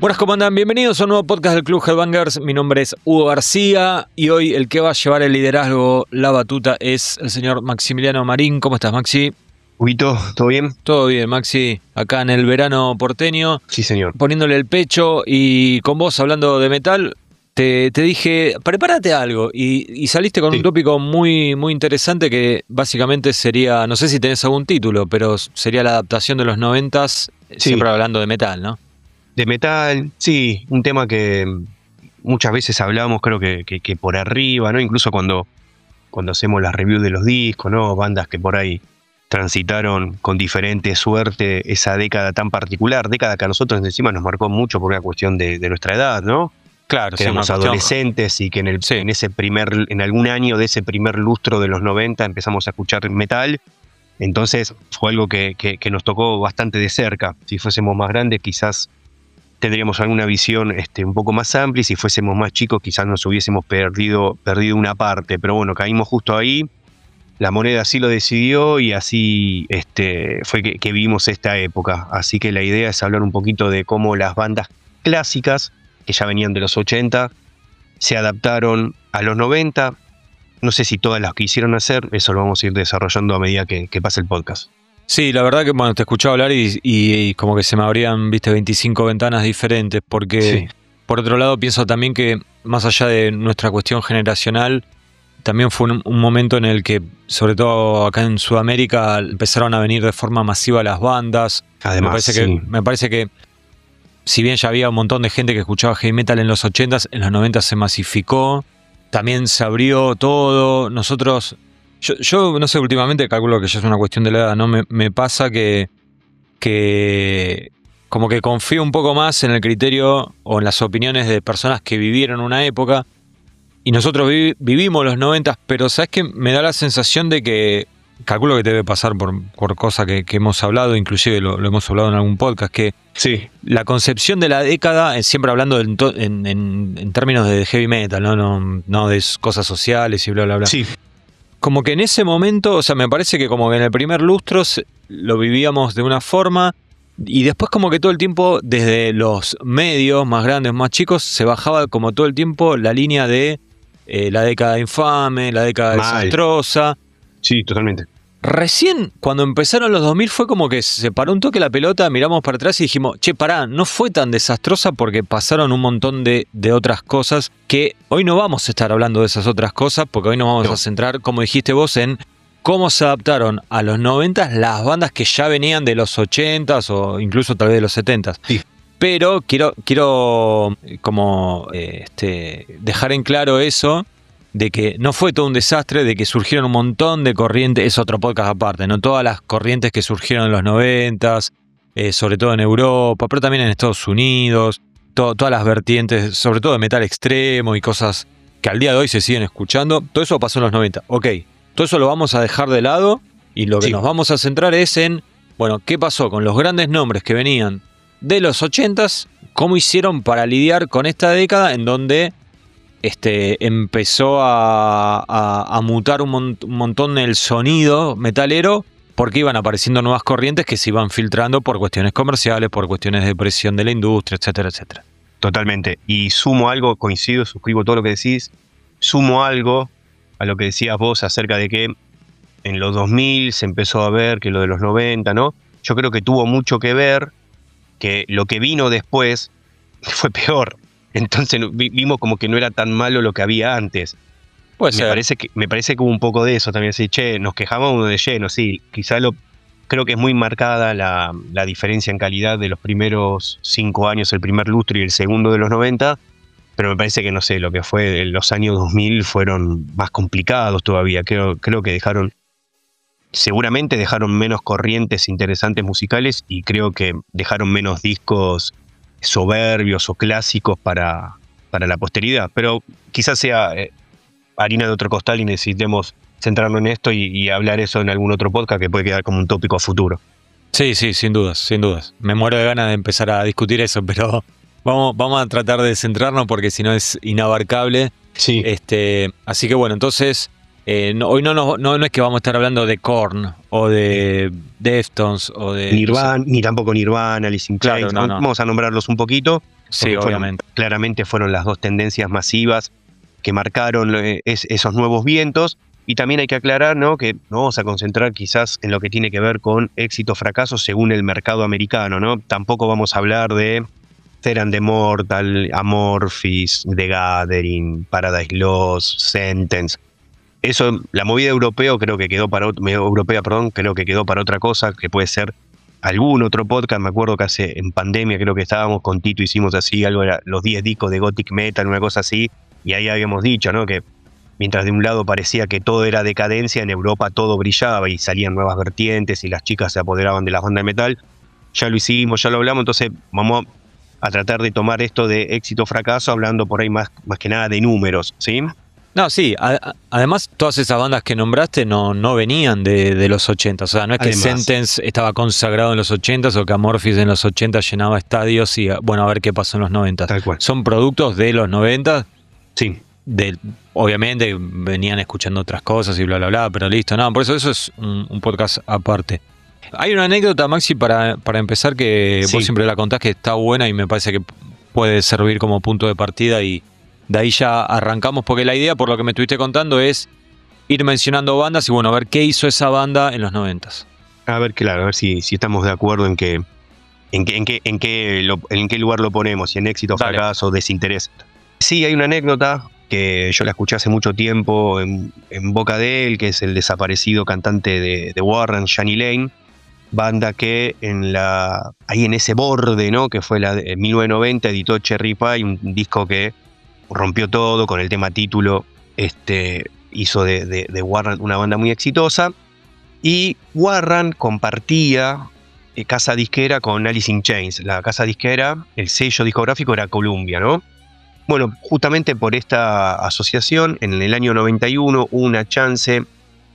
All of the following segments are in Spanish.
Buenas, ¿cómo andan? Bienvenidos a un nuevo podcast del Club Headbangers. Mi nombre es Hugo García y hoy el que va a llevar el liderazgo, la batuta, es el señor Maximiliano Marín. ¿Cómo estás, Maxi? Huguito, ¿todo bien? Todo bien, Maxi. Acá en el verano porteño. Sí, señor. Poniéndole el pecho y con vos hablando de metal, te, dije, prepárate algo. Y, saliste con un tópico muy, muy interesante que básicamente sería, no sé si tenés algún título, pero sería la adaptación de los noventas, siempre hablando de metal, ¿no? De metal, sí, un tema que muchas veces hablamos, creo que, que, por arriba, ¿no? Incluso cuando, cuando hacemos las reviews de los discos, ¿no? Bandas que por ahí transitaron con diferente suerte esa década tan particular, década que a nosotros encima nos marcó mucho por una cuestión de, nuestra edad, ¿no? Claro, que éramos adolescentes y que en, el, en ese primer, en algún año de ese primer lustro de los 90 empezamos a escuchar metal. Entonces fue algo que, que nos tocó bastante de cerca. Si fuésemos más grandes, quizás tendríamos alguna visión este, un poco más amplia y si fuésemos más chicos quizás nos hubiésemos perdido, perdido una parte, pero bueno, caímos justo ahí, la moneda así lo decidió y así este, fue que, vimos esta época. Así que la idea es hablar un poquito de cómo las bandas clásicas, que ya venían de los 80, se adaptaron a los 90. No sé si todas las quisieron hacer, eso lo vamos a ir desarrollando a medida que, que pase el podcast. Sí, la verdad que bueno, te escuché hablar y, como que se me abrían, viste, 25 ventanas diferentes, porque por otro lado pienso también que más allá de nuestra cuestión generacional, también fue un, momento en el que, sobre todo acá en Sudamérica, empezaron a venir de forma masiva las bandas. Además, me parece, que, me parece que si bien ya había un montón de gente que escuchaba heavy metal en los 80s, en los 90 se masificó, también se abrió todo. Nosotros yo, no sé, últimamente calculo que ya es una cuestión de la edad, ¿no? Me, pasa que, que como que confío un poco más en el criterio o en las opiniones de personas que vivieron una época. Y nosotros vivimos los 90, pero ¿sabes qué? Me da la sensación de que, calculo que debe pasar por, por cosas que, hemos hablado, inclusive lo, hemos hablado en algún podcast, que sí. la concepción de la década, eh, siempre hablando en, en, términos de heavy metal, ¿no? No, no de cosas sociales y bla, bla, bla. Sí como que en ese momento, o sea, me parece que como que en el primer lustro lo vivíamos de una forma y después como que todo el tiempo desde los medios más grandes, más chicos, se bajaba como todo el tiempo la línea de eh, la década infame, la década desastrosa. Sí, totalmente. Recién cuando empezaron los 2000 fue como que se paró un toque la pelota, miramos para atrás y dijimos, che, pará, no fue tan desastrosa porque pasaron un montón de, otras cosas que hoy no vamos a estar hablando de esas otras cosas porque hoy nos vamos a centrar, como dijiste vos, en cómo se adaptaron a los 90 las bandas que ya venían de los 80s o incluso tal vez de los 70s. Pero quiero, quiero como eh, este, dejar en claro eso de que no fue todo un desastre, de que surgieron un montón de corrientes, es otro podcast aparte, ¿no? Todas las corrientes que surgieron en los noventas, eh, sobre todo en Europa, pero también en Estados Unidos, todas las vertientes, sobre todo de metal extremo y cosas que al día de hoy se siguen escuchando, todo eso pasó en los 90. Ok, todo eso lo vamos a dejar de lado y lo que nos vamos a centrar es en, bueno, ¿qué pasó con los grandes nombres que venían de los 80s? ¿Cómo hicieron para lidiar con esta década en donde este, empezó a, mutar un, montón el sonido metalero porque iban apareciendo nuevas corrientes que se iban filtrando por cuestiones comerciales, por cuestiones de presión de la industria, etcétera, etcétera. Totalmente. Y sumo algo, coincido, suscribo todo lo que decís, sumo algo a lo que decías vos acerca de que en los 2000 se empezó a ver que lo de los 90, ¿no? Yo creo que tuvo mucho que ver que lo que vino después fue peor. Entonces vimos como que no era tan malo lo que había antes. Pues me parece que me parece que hubo un poco de eso también. Sí, che, nos quejamos de lleno, sí. Quizá lo creo que es muy marcada la, diferencia en calidad de los primeros cinco años, el primer lustre y el segundo de los 90. Pero me parece que no sé, lo que fue los años 2000 fueron más complicados todavía. Creo, creo que dejaron seguramente dejaron menos corrientes interesantes musicales y creo que dejaron menos discos soberbios o clásicos para, para la posteridad. Pero quizás sea eh, harina de otro costal y necesitemos centrarnos en esto y, hablar eso en algún otro podcast que puede quedar como un tópico a futuro. Sí, sí, sin dudas, sin dudas. Me muero de ganas de empezar a discutir eso, pero vamos, vamos a tratar de centrarnos porque si no es inabarcable. Sí. Este, así que bueno, entonces eh, hoy no, no, no, es que vamos a estar hablando de Korn o de Deftones o de. Nirvana, ni tampoco Nirvana, Alice in Chains. Vamos a nombrarlos un poquito. Sí, obviamente. claramente fueron las dos tendencias masivas que marcaron eh, esos nuevos vientos. Y también hay que aclarar ¿no? que nos vamos a concentrar quizás en lo que tiene que ver con éxito o fracaso según el mercado americano. ¿no? Tampoco vamos a hablar de Theran de Mortal, Amorphis, The Gathering, Paradise Lost, Sentence. Eso, la movida europeo creo que quedó para europea, perdón, creo que quedó para otra cosa, que puede ser algún otro podcast. Me acuerdo que hace en pandemia creo que estábamos con Tito, hicimos así, algo era los 10 discos de Gothic Metal, una cosa así, y ahí habíamos dicho, ¿no? Que mientras de un lado parecía que todo era decadencia, en Europa todo brillaba y salían nuevas vertientes y las chicas se apoderaban de las bandas de metal. Ya lo hicimos, ya lo hablamos, entonces vamos a tratar de tomar esto de éxito fracaso hablando por ahí más, más que nada de números, ¿sí? No, sí, además todas esas bandas que nombraste no, no venían de, los 80, o sea, no es que Sentence estaba consagrado en los 80 o que Amorphis en los 80 llenaba estadios y bueno, a ver qué pasó en los 90. Tal cual. Son productos de los 90. Sí. De, obviamente venían escuchando otras cosas y bla, bla, bla, pero listo, no, por eso eso es un, podcast aparte. Hay una anécdota, Maxi, para, para empezar, que vos siempre la contás que está buena y me parece que puede servir como punto de partida y de ahí ya arrancamos porque la idea, por lo que me estuviste contando, es ir mencionando bandas y bueno, a ver qué hizo esa banda en los noventas. A ver, claro, a ver si, si estamos de acuerdo en que en qué, en qué, en qué, en qué lugar lo ponemos, si en éxito, fracaso, desinterés. Sí, hay una anécdota que yo la escuché hace mucho tiempo en, boca de él, que es el desaparecido cantante de, de Warren, Shani Lane, banda que en la ahí en ese borde, ¿no? Que fue la de 1990 editó Cherry Pie, un disco que rompió todo con el tema título, este, hizo de, Warren una banda muy exitosa. Y Warren compartía eh, casa disquera con Alice in Chains. La casa disquera, el sello discográfico era Columbia, ¿no? Bueno, justamente por esta asociación, en el año 91 hubo una chance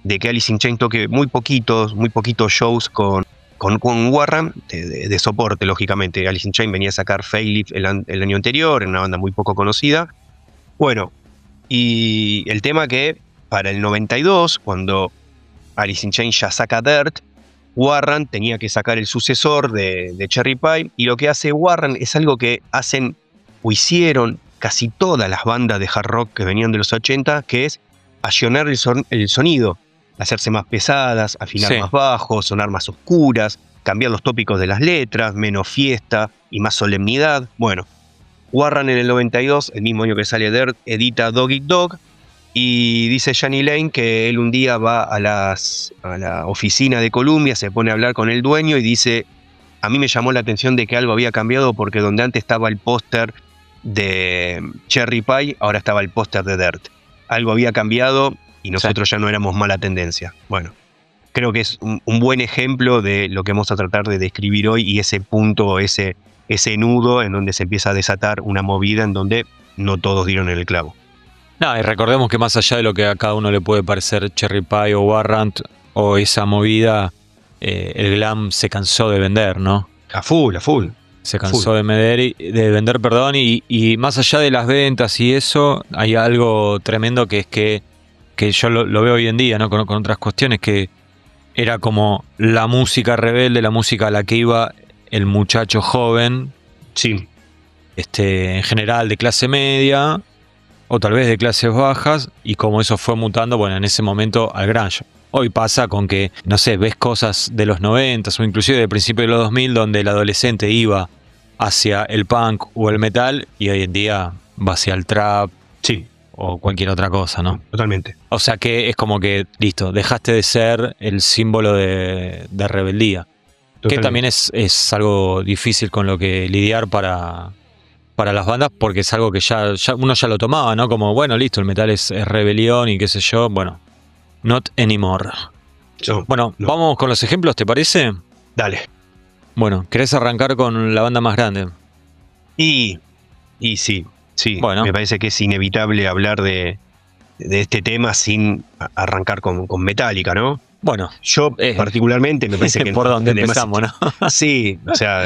de que Alice in Chains toque muy poquitos, muy poquitos shows con, con, Warren, de, soporte, lógicamente. Alice in Chains venía a sacar Failif el, el año anterior, en una banda muy poco conocida. Bueno, y el tema que para el 92, cuando Alice in Chains ya saca Dirt, Warren tenía que sacar el sucesor de, Cherry Pie, y lo que hace Warren es algo que hacen o hicieron casi todas las bandas de hard rock que venían de los 80, que es acionar el, sonido, hacerse más pesadas, afinar más bajo, sonar más oscuras, cambiar los tópicos de las letras, menos fiesta y más solemnidad. Bueno, Warren en el 92, el mismo año que sale Dirt, edita Dog Dog y dice Johnny Lane que él un día va a, las, a la oficina de Columbia, se pone a hablar con el dueño y dice, a mí me llamó la atención de que algo había cambiado porque donde antes estaba el póster de Cherry Pie, ahora estaba el póster de Dirt. Algo había cambiado y nosotros ya no éramos mala tendencia. Bueno, creo que es un, un, buen ejemplo de lo que vamos a tratar de describir hoy y ese punto, ese ese nudo en donde se empieza a desatar una movida en donde no todos dieron el clavo. No, y recordemos que más allá de lo que a cada uno le puede parecer Cherry Pie o Warrant o esa movida, eh, el glam se cansó de vender, ¿no? A full, a full. Se cansó de, vender, de vender, perdón, y, más allá de las ventas y eso, hay algo tremendo que es que, que yo lo, veo hoy en día, ¿no? Con, con otras cuestiones, que era como la música rebelde, la música a la que iba el muchacho joven, sí. este, en general de clase media, o tal vez de clases bajas, y como eso fue mutando, bueno, en ese momento al grunge. Hoy pasa con que, no sé, ves cosas de los 90 o inclusive de principios de los 2000 donde el adolescente iba hacia el punk o el metal y hoy en día va hacia el trap. Sí. O cualquier otra cosa, ¿no? Totalmente. O sea que es como que, listo, dejaste de ser el símbolo de rebeldía. Que también es, es, algo difícil con lo que lidiar para, para las bandas, porque es algo que ya, uno ya lo tomaba, ¿no? Como, bueno, listo, el metal es, rebelión y qué sé yo. Bueno, not anymore. bueno, vamos con los ejemplos, ¿te parece? Dale. Bueno, ¿querés arrancar con la banda más grande? Y, y sí, sí. Bueno. Me parece que es inevitable hablar de, de este tema sin arrancar con, con Metallica, ¿no? Bueno, yo eh, particularmente me parece que... por donde empezamos, ¿no? sí, o sea,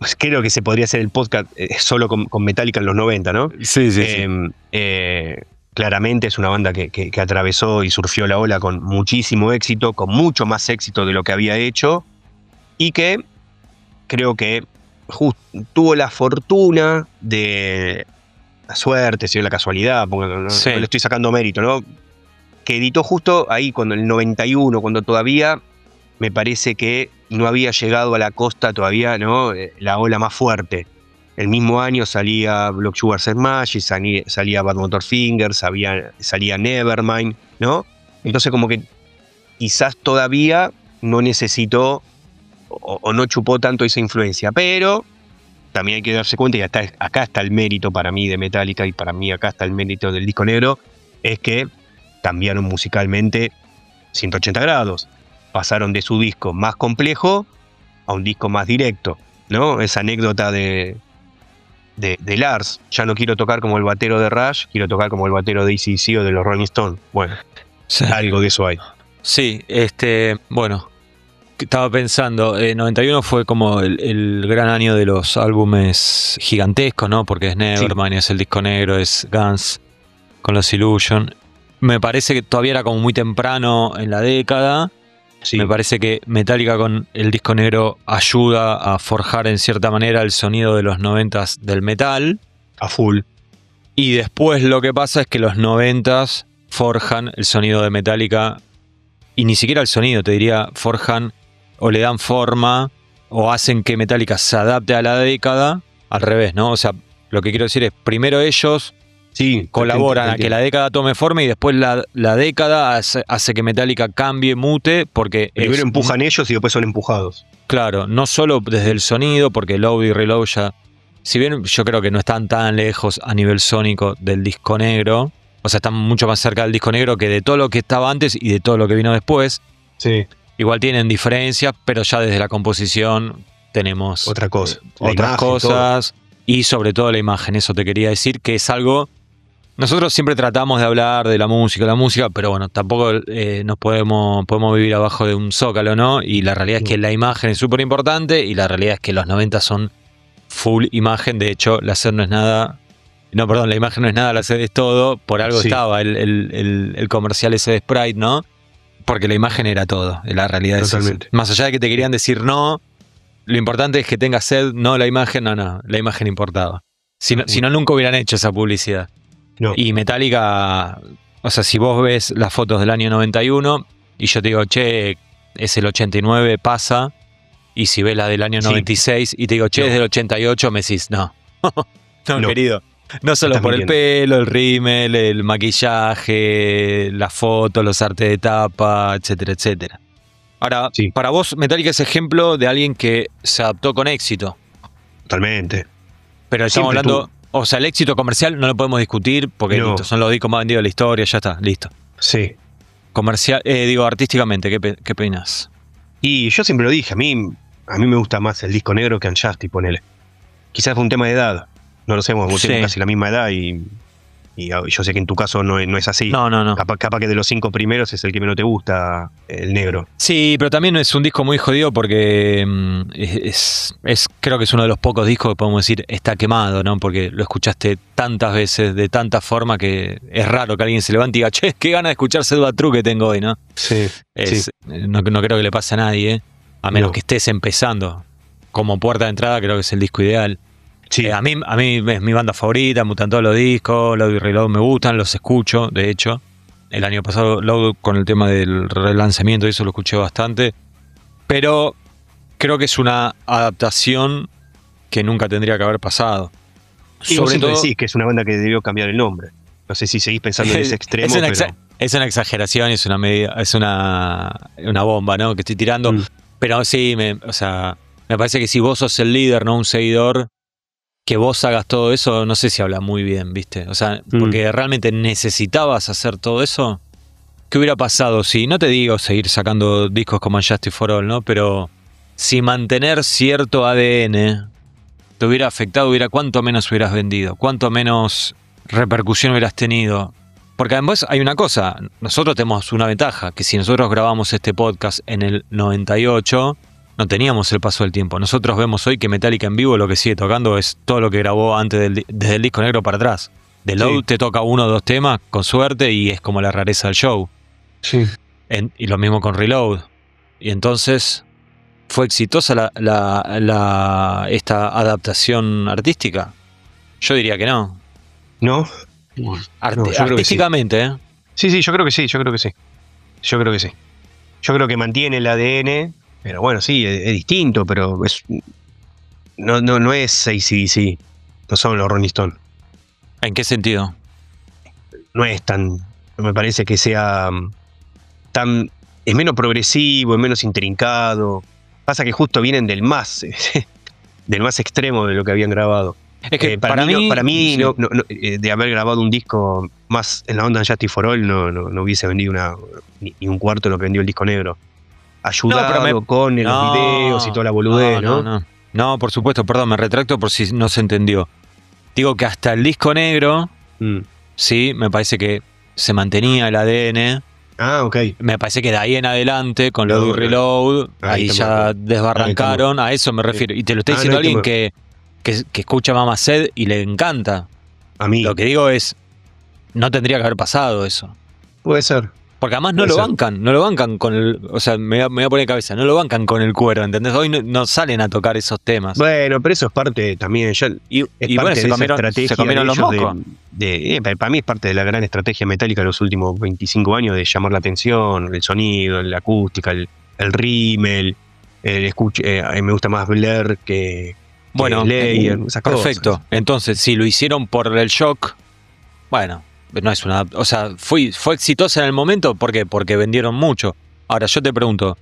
pues creo que se podría hacer el podcast eh, solo con, Metallica en los 90, ¿no? Sí, sí. Em, eh, claramente es una banda que, que, atravesó y surfió la ola con muchísimo éxito, con mucho más éxito de lo que había hecho, y que creo que tuvo la fortuna de la suerte, si la casualidad, porque no, le estoy sacando mérito, ¿no? Que editó justo ahí, cuando el 91, cuando todavía me parece que no había llegado a la costa todavía, ¿no? Eh, la ola más fuerte. El mismo año salía Block Sugar Smash, salía, salía Bad Motor Finger, salía, salía Nevermind, ¿no? Entonces como que quizás todavía no necesitó o, no chupó tanto esa influencia, pero también hay que darse cuenta, y acá está el mérito para mí de Metallica y para mí acá está el mérito del disco negro, es que cambiaron musicalmente 180 grados. Pasaron de su disco más complejo a un disco más directo, ¿no? Esa anécdota de, de, Lars, ya no quiero tocar como el batero de Rush, quiero tocar como el batero de ACC o de los Rolling Stones. Bueno, algo de eso hay. Sí, este, bueno, estaba pensando, eh, 91 fue como el, gran año de los álbumes gigantescos, ¿no? Porque es Nevermind, es el disco negro, es Guns con los Illusion. Me parece que todavía era como muy temprano en la década. Me parece que Metallica con el disco negro ayuda a forjar en cierta manera el sonido de los noventas del metal. A full. Y después lo que pasa es que los noventas forjan el sonido de Metallica. Y ni siquiera el sonido, te diría, forjan o le dan forma o hacen que Metallica se adapte a la década. Al revés, ¿no? O sea, lo que quiero decir es, primero ellos Sí, colaboran a que la década tome forma y después la, década hace, que Metallica cambie, mute, porque... Primero empujan ellos y después son empujados. Claro, no solo desde el sonido, porque Load y Reload ya... Si bien yo creo que no están tan lejos a nivel sónico del disco negro, o sea, están mucho más cerca del disco negro que de todo lo que estaba antes y de todo lo que vino después. Sí. Igual tienen diferencias, pero ya desde la composición tenemos... Otra cosa. Eh, otras cosas. Y sobre todo la imagen, eso te quería decir, que es algo nosotros siempre tratamos de hablar de la música, la música, pero bueno, tampoco eh, nos podemos, podemos vivir abajo de un zócalo, ¿no? Y la realidad es que la imagen es súper importante y la realidad es que los 90 son full imagen. De hecho, la sed no es nada. No, perdón, la imagen no es nada, la sed es todo. Por algo estaba el, comercial ese de Sprite, ¿no? Porque la imagen era todo. La realidad es Más allá de que te querían decir no, lo importante es que tenga sed, no la imagen, no, no, la imagen importaba. Si si no nunca hubieran hecho esa publicidad. Y Metallica, o sea, si vos ves las fotos del año 91 y yo te digo, che, es el 89, pasa. Y si ves la del año 96 y te digo, che, es del 88, me decís, no. no, querido. No solo por el pelo, el rímel, el maquillaje, la foto, los artes de tapa, etcétera, etcétera. Ahora, para vos, Metallica es ejemplo de alguien que se adaptó con éxito. Totalmente. Pero estamos hablando o sea, el éxito comercial no lo podemos discutir porque son los discos más vendidos de la historia, ya está, listo. Sí. Comercial, eh, digo, artísticamente, ¿qué, qué opinas? Y yo siempre lo dije, a mí, a mí me gusta más el disco negro que Unjustice, ponele. Quizás fue un tema de edad, no lo sabemos, tenemos casi la misma edad y y yo sé que en tu caso no, es así. No, no, no. Capaz, que de los cinco primeros es el que menos te gusta, el negro. Sí, pero también es un disco muy jodido porque mm, es, creo que es uno de los pocos discos que podemos decir está quemado, ¿no? Porque lo escuchaste tantas veces, de tanta forma que es raro que alguien se levante y diga, che, qué ganas de escuchar Sedua True que tengo hoy, ¿no? Sí. No, creo que le pase a nadie, a menos que estés empezando. Como puerta de entrada creo que es el disco ideal. Sí. Eh, a, mí, a mí es mi banda favorita, me gustan todos los discos, Load y Reload me gustan, los escucho, de hecho. El año pasado Load con el tema del relanzamiento, eso lo escuché bastante. Pero creo que es una adaptación que nunca tendría que haber pasado. Y Sobre todo decís que es una banda que debió cambiar el nombre. No sé si seguís pensando en ese extremo. Es una, es una exageración, es una medida, es una, una bomba, ¿no? Que estoy tirando. Mm. Pero sí, me, o sea, me parece que si vos sos el líder, no un seguidor, que vos hagas todo eso, no sé si habla muy bien, ¿viste? O sea, mm. porque realmente necesitabas hacer todo eso. ¿Qué hubiera pasado si, no te digo seguir sacando discos como Justice for All, ¿no? Pero si mantener cierto ADN te hubiera afectado, hubiera cuánto menos hubieras vendido, cuánto menos repercusión hubieras tenido. Porque además hay una cosa, nosotros tenemos una ventaja, que si nosotros grabamos este podcast en el 98, no teníamos el paso del tiempo. Nosotros vemos hoy que Metallica en vivo lo que sigue tocando es todo lo que grabó antes del, desde el disco negro para atrás. De Load te toca uno o dos temas con suerte y es como la rareza del show. Sí. y lo mismo con Reload. Y entonces, ¿Fue exitosa la, la- la- esta adaptación artística? Yo diría que no. ¿No? Sí. artísticamente, ¿eh? Sí, sí, yo creo que sí, yo creo que sí. Yo creo que sí. Yo creo que mantiene el ADN, pero bueno, sí, es, es distinto, pero es. No, no, no es ACDC. No son los Rolling Stones. ¿En qué sentido? No es tan. No me parece que sea mm, tan. Es menos progresivo, es menos intrincado. Pasa que justo vienen del más. del más extremo de lo que habían grabado. Es que Eh, para, mí, no- para mí sí. no- no- no, eh, de haber grabado un disco más en la onda de Justice for All no, no, no hubiese vendido una, ni, ni un cuarto de lo que vendió el disco negro. Ayudado me- con No, los videos y toda la boludez, ¿no? no, no. No, por supuesto, perdón, me retracto por si no se entendió. Digo que hasta el disco negro, Mm. sí, me parece que se mantenía el ADN. Ah, ok. Me parece que de ahí en adelante, con No, Load no. Reload, Ahí ya desbarrancaron, a eso me refiero. Y te lo está Ah, diciendo no, alguien que, que, que escucha Mama Sed y le encanta. A mí. Lo que digo es, no tendría que haber pasado eso. Puede ser. Porque además no Puede lo ser. bancan, no lo bancan con el. O sea, me voy, a, me voy a poner cabeza, no lo bancan con el cuero, ¿entendés? Hoy no, no salen a tocar esos temas. Bueno, pero eso es parte también. Ya, y es y parte bueno, de se comieron, estrategia se comieron de los de- mocos. de- eh, para- mí es parte de la gran estrategia metálica de los últimos 25 años de llamar la atención, el sonido, la acústica, el, el rímel, el escuche, eh, me gusta más Blair que, Bueno, Slayer, esas perfecto. cosas. Entonces, si lo hicieron por el shock, bueno, no es una. O sea, fue, fue exitosa en el momento, ¿por qué? Porque vendieron mucho. Ahora, yo te pregunto,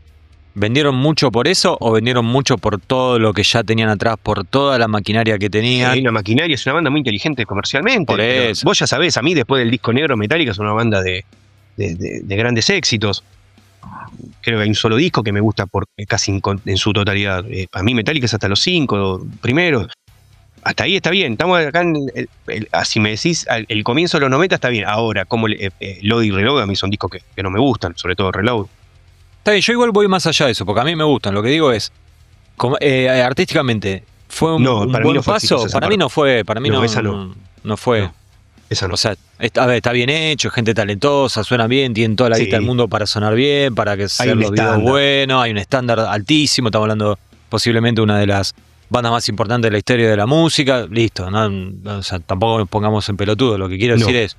¿vendieron mucho por eso o vendieron mucho por todo lo que ya tenían atrás, por toda la maquinaria que tenían? Hay una maquinaria, es una banda muy inteligente comercialmente. Por eso. Vos ya sabés, a mí después del disco negro Metallica es una banda de, de- de- de grandes éxitos. Creo que hay un solo disco que me gusta por casi en su totalidad. Eh, a mí Metallica es hasta los cinco primeros. Hasta ahí está bien. Estamos acá en el, el- ah, si me decís al- el comienzo de los 90 está bien. Ahora, como eh, eh, Load y Reload a mí son discos que, que no me gustan, sobre todo Reload. Está bien, yo igual voy más allá de eso, porque a mí me gustan. Lo que digo es, como, eh, artísticamente, ¿fue un, No, un buen no paso? Para mí no fue, para mí No, no, esa no. fue. Esa no. O sea, está, a ver, está bien hecho, gente talentosa, suena bien, tienen toda la Sí. guita del mundo para sonar bien, para que sean los videos buenos, hay un estándar altísimo, estamos hablando posiblemente una de las bandas más importantes de la historia de la música, listo, no, no, o sea, tampoco nos pongamos en pelotudo, lo que quiero decir es,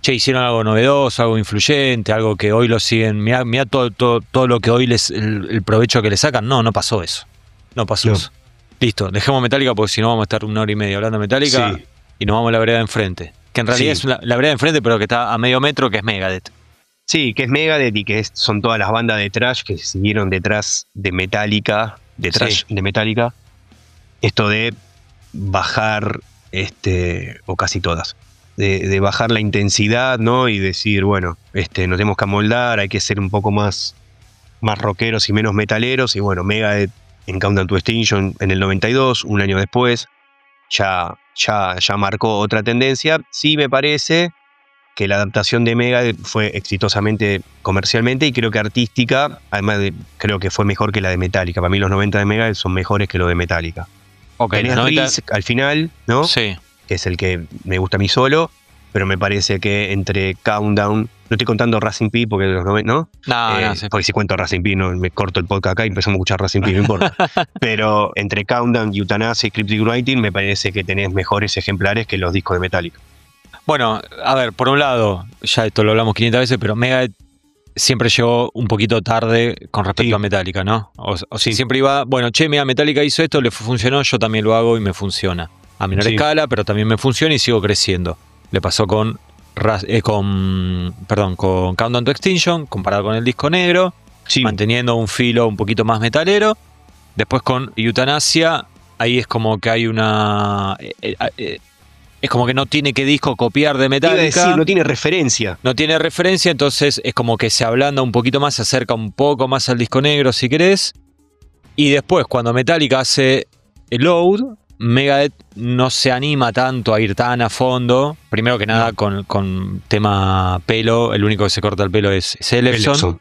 che, hicieron algo novedoso, algo influyente, algo que hoy lo siguen, mira, mira todo, todo, todo lo que hoy les, el, el provecho que le sacan, no, no pasó eso, no pasó eso. Listo, dejemos Metallica porque si no vamos a estar una hora y media hablando de Metallica Sí. y nos vamos a la vereda de enfrente. Que en realidad Sí. es la, la vereda de enfrente, pero que está a medio metro, que es Megadeth. Sí, que es Megadeth y que es- son todas las bandas de trash que siguieron detrás de Metallica, de trash Sí. de Metallica. Esto de bajar, este, o casi todas, de, bajar la intensidad, ¿no? Y decir, bueno, este, nos tenemos que amoldar, hay que ser un poco más, más rockeros y menos metaleros. Y bueno, Megadeth en Countdown to Extinction en el 92, un año después, ya, ya, ya marcó otra tendencia. Sí me parece que la adaptación de Megadeth fue exitosamente comercialmente y creo que artística, además de, creo que fue mejor que la de Metallica. Para mí los 90 de Megadeth son mejores que los de Metallica. Ok, Tenés los 90 Risk al final, ¿no? Sí. Que es el que me gusta a mí solo, pero me parece que entre Countdown, no estoy contando Racing P porque los 90, ¿no? No, Eh, no, sí. Porque si cuento Racing P, no, me corto el podcast acá y empezamos a escuchar Racing P, no importa. pero entre Countdown, Euthanasia y Cryptic Writing me parece que tenés mejores ejemplares que los discos de Metallica. Bueno, a ver, por un lado, ya esto lo hablamos 500 veces, pero Megadeth siempre llegó un poquito tarde con respecto Sí. a Metallica, ¿no? O, o si Sí. siempre iba, bueno, che, mira, Metallica hizo esto, le funcionó, yo también lo hago y me funciona. A menor Sí. escala, pero también me funciona y sigo creciendo. Le pasó con, eh, con perdón, con Countdown to Extinction, comparado con el disco negro, Sí, manteniendo un filo un poquito más metalero. Después con Eutanasia, ahí es como que hay una... eh, eh, es como que no tiene que disco copiar de Metallica. decir, no tiene referencia. No tiene referencia, entonces es como que se ablanda un poquito más, se acerca un poco más al disco negro si querés. Y después, cuando Metallica hace el load, Megadeth no se anima tanto a ir tan a fondo. Primero que nada, No. con, con tema pelo, el único que se corta el pelo es, es. Ellefson.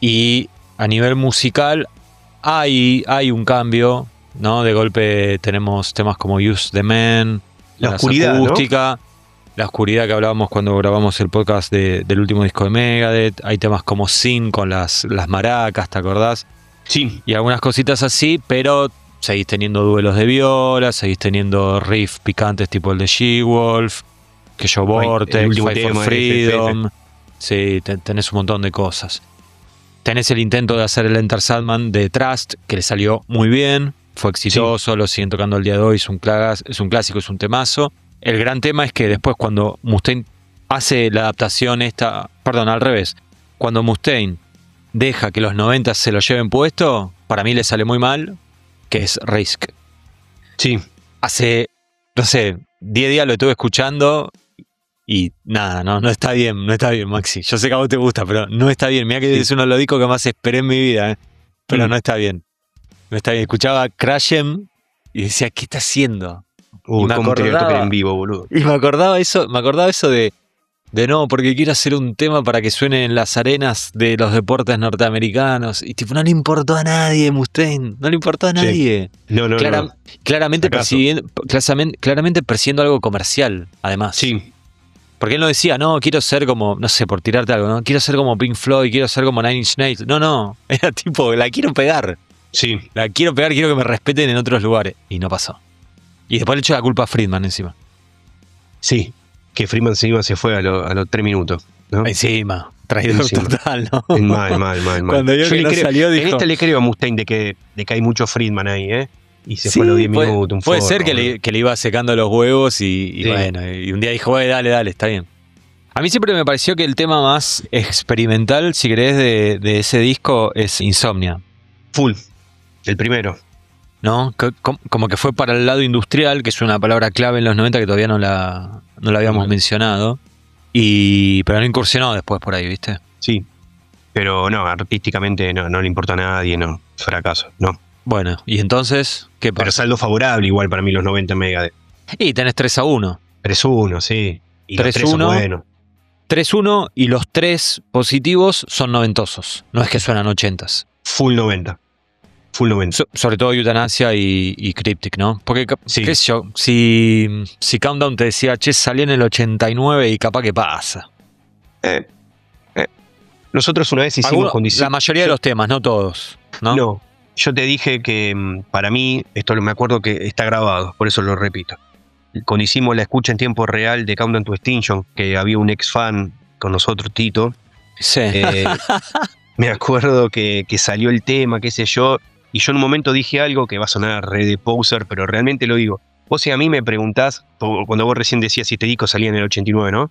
Y a nivel musical hay, hay un cambio, ¿no? De golpe tenemos temas como Use the Man, La oscuridad, ¿no? acústica, la oscuridad que hablábamos cuando grabamos el podcast de- del último disco de Megadeth. Hay temas como Sin con las, las maracas, ¿te acordás? Sí, y algunas cositas así, pero seguís teniendo duelos de viola, seguís teniendo riffs picantes tipo el de She-Wolf, que yo Vortex, Fight for Freedom. Sí, te- tenés un montón de cosas. Tenés el intento de hacer el Enter Sandman de Trust, que le salió muy bien, fue exitoso, lo siguen tocando el día de hoy, es un, clas- es un clásico, es un temazo. El gran tema es que después cuando Mustaine hace la adaptación esta, perdón, al revés, cuando Mustaine deja que los 90 se lo lleven puesto, para mí le sale muy mal, que es Risk. sí. Hace, no sé, 10 días lo estuve escuchando y nada, no, no está bien, no está bien, Maxi. Yo sé que a vos te gusta, pero no está bien. Mira que Sí. es uno de los discos que más esperé en mi vida, ¿eh? pero Mm. no está bien. Escuchaba Crashem y decía, ¿qué está haciendo? Uy, me acordaba. en vivo, boludo. Y me acordaba eso, me acordaba eso de, de no, porque quiero hacer un tema para que suene en las arenas de los deportes norteamericanos. Y tipo, no le importó a nadie, Mustaine. No le importó a Sí. nadie. No, no, Clara- no. claramente persiguiendo algo comercial, además. Sí, Porque él no decía, no, quiero ser como, no sé, por tirarte algo, ¿no? Quiero ser como Pink Floyd, quiero ser como Nine Inch Nails. No, no. Era tipo, la quiero pegar. Sí. La quiero pegar, quiero que me respeten en otros lugares. Y no pasó. Y después le echó la culpa a Friedman encima. Sí, que Freeman encima se fue a, lo- a los tres minutos. ¿no? Encima. Traidor Encima. total, ¿no? Mal, mal, mal, mal. Cuando vio Yo que le no creo- salió, En esta le creo a Mustaine de que, de que hay mucho Friedman ahí, ¿eh? Y se Sí, fue a los 10 puede, minutos. Un puede ser que le, boludo. que le iba secando los huevos y, y Sí. bueno, y un día dijo, "Bueno, dale, dale, está bien. A mí siempre me pareció que el tema más experimental, si querés, de, de ese disco es Insomnia, Full. El primero. ¿no? Co- com- Como que fue para el lado industrial, que es una palabra clave en los 90 que todavía no la, no la habíamos Vale. mencionado. Y, pero no incursionó después por ahí, ¿viste? Sí. Pero no, artísticamente no, no le importa a nadie, no. Fracaso, no. Bueno, y entonces, ¿qué Pero pasa? saldo favorable igual para mí los 90 Megadeth. Y tenés 3 a 1. 3-1, sí. Y los 3-1. tres son buenos. 3-1 y los tres positivos son noventosos. No es que suenan ochentas. Full 90. Full 90. So- sobre todo Eutanasia y, y Cryptic, ¿no? Porque, cap- Sí. qué sé yo, si, si Countdown te decía, che, salí en el 89 y capaz que pasa. Eh, eh. Nosotros una vez hicimos Alguno- con dieci- la mayoría de los temas, no todos. ¿no? No, yo te dije que mm, para mí, esto me acuerdo que está grabado, por eso lo repito. Cuando hicimos la escucha en tiempo real de Countdown to Extinction, que había un ex fan con nosotros, Tito, Sí. eh, me acuerdo que, que salió el tema, qué sé yo, y yo en un momento dije algo que va a sonar re de poser, pero realmente lo digo. Vos si a mí me preguntás, cuando vos recién decías si este disco salía en el 89, ¿no?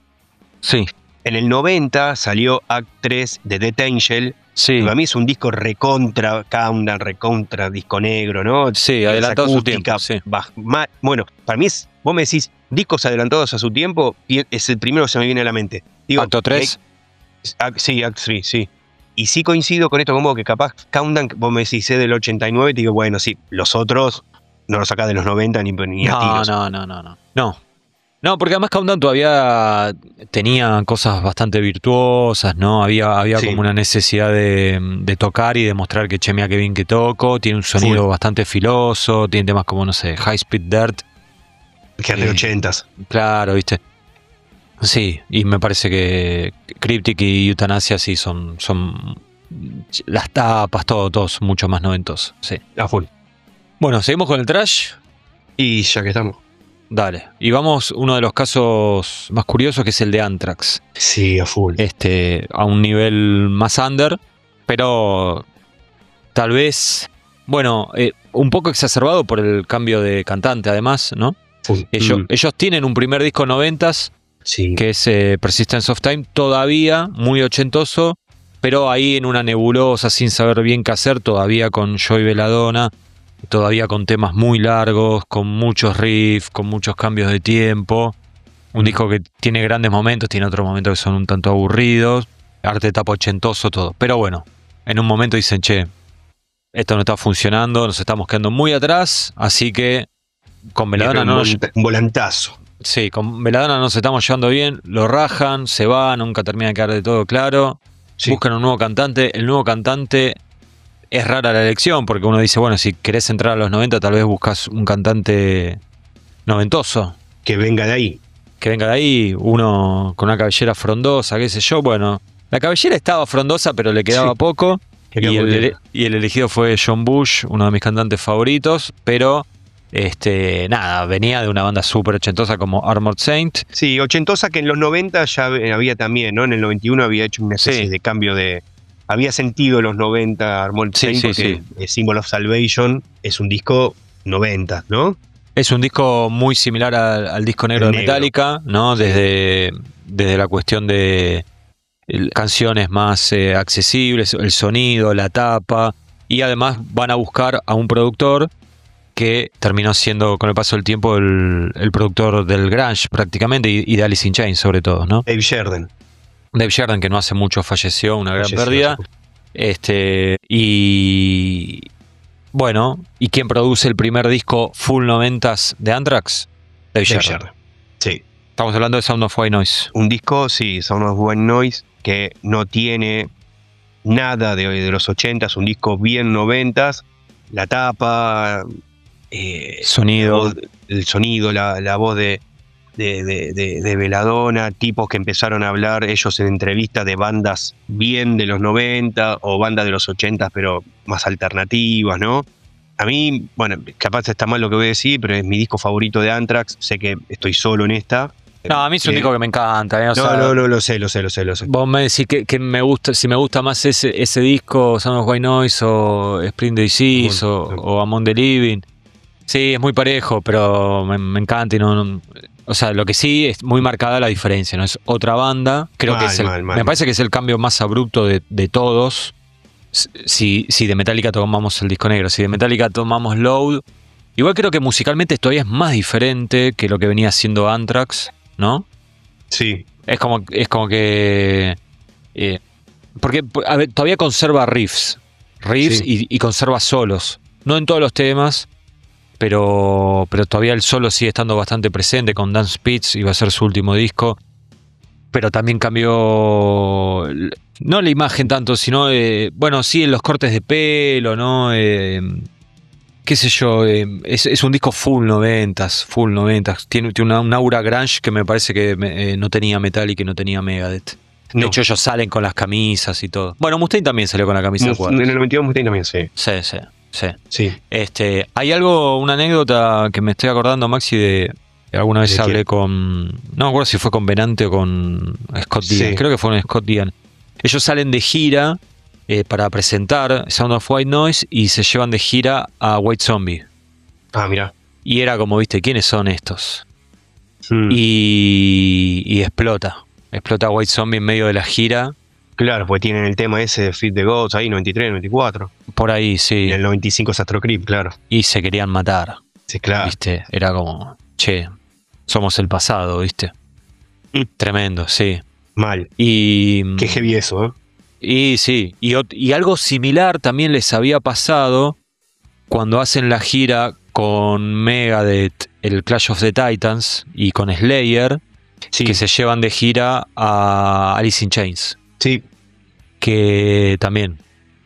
sí, En el 90 salió Act 3 de Death Angel, sí. para mí es un disco recontra Countdown, recontra disco negro, ¿no? Sí, adelantado a su tiempo. Sí. ma- bueno, para mí es, vos me decís discos adelantados a su tiempo, es el primero que se me viene a la mente. Digo, Acto 3. eh, Act- sí, Act 3, sí. Y sí coincido con esto con vos, que capaz Countdown, vos me decís es del 89, te digo, bueno, sí, los otros no los sacás de los 90 ni, ni a No, tiros. no, no, no, no. No. No, porque además Countdown todavía tenía cosas bastante virtuosas, ¿no? Había, había Sí. como una necesidad de, de tocar y demostrar que che, mira qué bien que toco. Tiene un sonido bastante filoso, tiene temas como, no sé, High Speed Dirt. Que de Eh, 80s. Claro, ¿viste? Sí, y me parece que Cryptic y Eutanasia sí son, son las tapas, todo, todos mucho más noventosos. Sí. A full. Bueno, seguimos con el trash. Y ya que estamos. Dale. Y vamos, uno de los casos más curiosos que es el de Anthrax. Sí, a full. Este, a un nivel más under, pero tal vez, bueno, eh, un poco exacerbado por el cambio de cantante además, ¿no? Ellos, Mm, ellos tienen un primer disco noventas sí. que es eh, Persistence of Time, todavía muy ochentoso, pero ahí en una nebulosa sin saber bien qué hacer, todavía con Joy Veladona, todavía con temas muy largos, con muchos riffs, con muchos cambios de tiempo. Un disco que tiene grandes momentos, tiene otros momentos que son un tanto aburridos, arte tapa ochentoso, todo. Pero bueno, en un momento dicen, che, esto no está funcionando, nos estamos quedando muy atrás, así que con Veladona no un volantazo. Sí, con Veladona nos estamos llevando bien, lo rajan, se va, nunca termina de quedar de todo claro. Sí. Buscan un nuevo cantante. El nuevo cantante es rara la elección porque uno dice, bueno, si querés entrar a los 90, tal vez buscas un cantante noventoso. Que venga de ahí. Que venga de ahí, uno con una cabellera frondosa, qué sé yo. Bueno, la cabellera estaba frondosa, pero le quedaba Sí. poco. El, y el elegido fue John Bush, uno de mis cantantes favoritos, pero este nada, venía de una banda súper ochentosa como Armored Saint. Sí, ochentosa que en los 90 ya había también, ¿no? En el 91 había hecho una especie Sí. de cambio de... Había sentido los 90 Armored Sí, Saint sí, porque eh, Symbol of Salvation es un disco 90, ¿no? Es un disco muy similar al, al disco negro El de negro. Metallica, ¿no? Desde, desde la cuestión de canciones más eh, accesibles, el sonido, la tapa, y además van a buscar a un productor que terminó siendo con el paso del tiempo el, el productor del grunge prácticamente y, y de Alice in Chains sobre todo, ¿no? Dave Sheridan. Dave Sheridan que no hace mucho falleció, una gran pérdida. Este, y bueno, ¿y quién produce el primer disco full noventas de Anthrax? Dave Dave Sheridan. Sheridan. Sí. Estamos hablando de Sound of White Noise. Un disco, sí, Sound of White Noise, que no tiene nada de, de los 80s, un disco bien 90s. La tapa, eh, Sonido. voz- el sonido, la, la voz de, de, de- Veladona, tipos que empezaron a hablar ellos en entrevistas de bandas bien de los 90 o bandas de los 80 pero más alternativas, ¿no? A mí, bueno, capaz está mal lo que voy a decir, pero es mi disco favorito de Anthrax, sé que estoy solo en esta. No, a mí es un Eh, disco que me encanta. ¿eh? No, sea, no, no, lo sé, lo sé, lo sé, lo sé. Vos me decís que, que me gusta, si me gusta más ese, ese disco, Sound of White Noise o Spring Disease o, Among- o Among the Living. Sí, es muy parejo, pero me, me encanta y no, no- O sea, lo que sí es muy marcada la diferencia, ¿no? Es otra banda. Creo que Mal, es el- mal, mal. me parece que es el cambio más abrupto de, de todos. Si, si de Metallica tomamos el disco negro, si de Metallica tomamos Load. Igual creo que musicalmente todavía es más diferente que lo que venía haciendo Anthrax, ¿no? Sí, Es como, es como que. eh, porque a ver, todavía conserva riffs. Riffs Sí. y, y conserva solos. No en todos los temas, pero, pero todavía el solo sigue estando bastante presente con Dan Spitz, iba a ser su último disco. Pero también cambió. No la imagen tanto, sino. eh, bueno, sí, en los cortes de pelo, ¿no? Eh, qué sé yo, eh, es, es un disco full noventas, full noventas. Tiene, tiene una, un aura grunge que me parece que me- no tenía Metallica y no tenía Megadeth. De No. hecho, ellos salen con las camisas y todo. Bueno, Mustaine también salió con la camisa de cuadros. en el 92 Mustaine también, sí. Sí, sí, sí. Sí, Este, hay algo, una anécdota que me estoy acordando, Maxi, de alguna vez ¿De quién? hablé con. No me acuerdo si fue con Benante o con Scott Sí. Dean. Creo que fue con Scott Dean. Ellos salen de gira eh, para presentar Sound of White Noise y se llevan de gira a White Zombie. ah, mira. Y era como, viste, ¿quiénes son estos? Mm. Y, y explota. Explota White Zombie en medio de la gira. Claro, porque tienen el tema ese de Fit the Gods ahí, 93, 94. Por ahí, sí. Y el 95 es Astro Creep, claro. Y se querían matar. Sí, claro. ¿Viste? Era como, che, somos el pasado, ¿viste? Mm. Tremendo, sí. Mal. Y, Qué heavy eso, ¿eh? y sí, y, y algo similar también les había pasado cuando hacen la gira con Megadeth, el Clash of the Titans, y con Slayer, Sí, que se llevan de gira a Alice in Chains. Sí, que también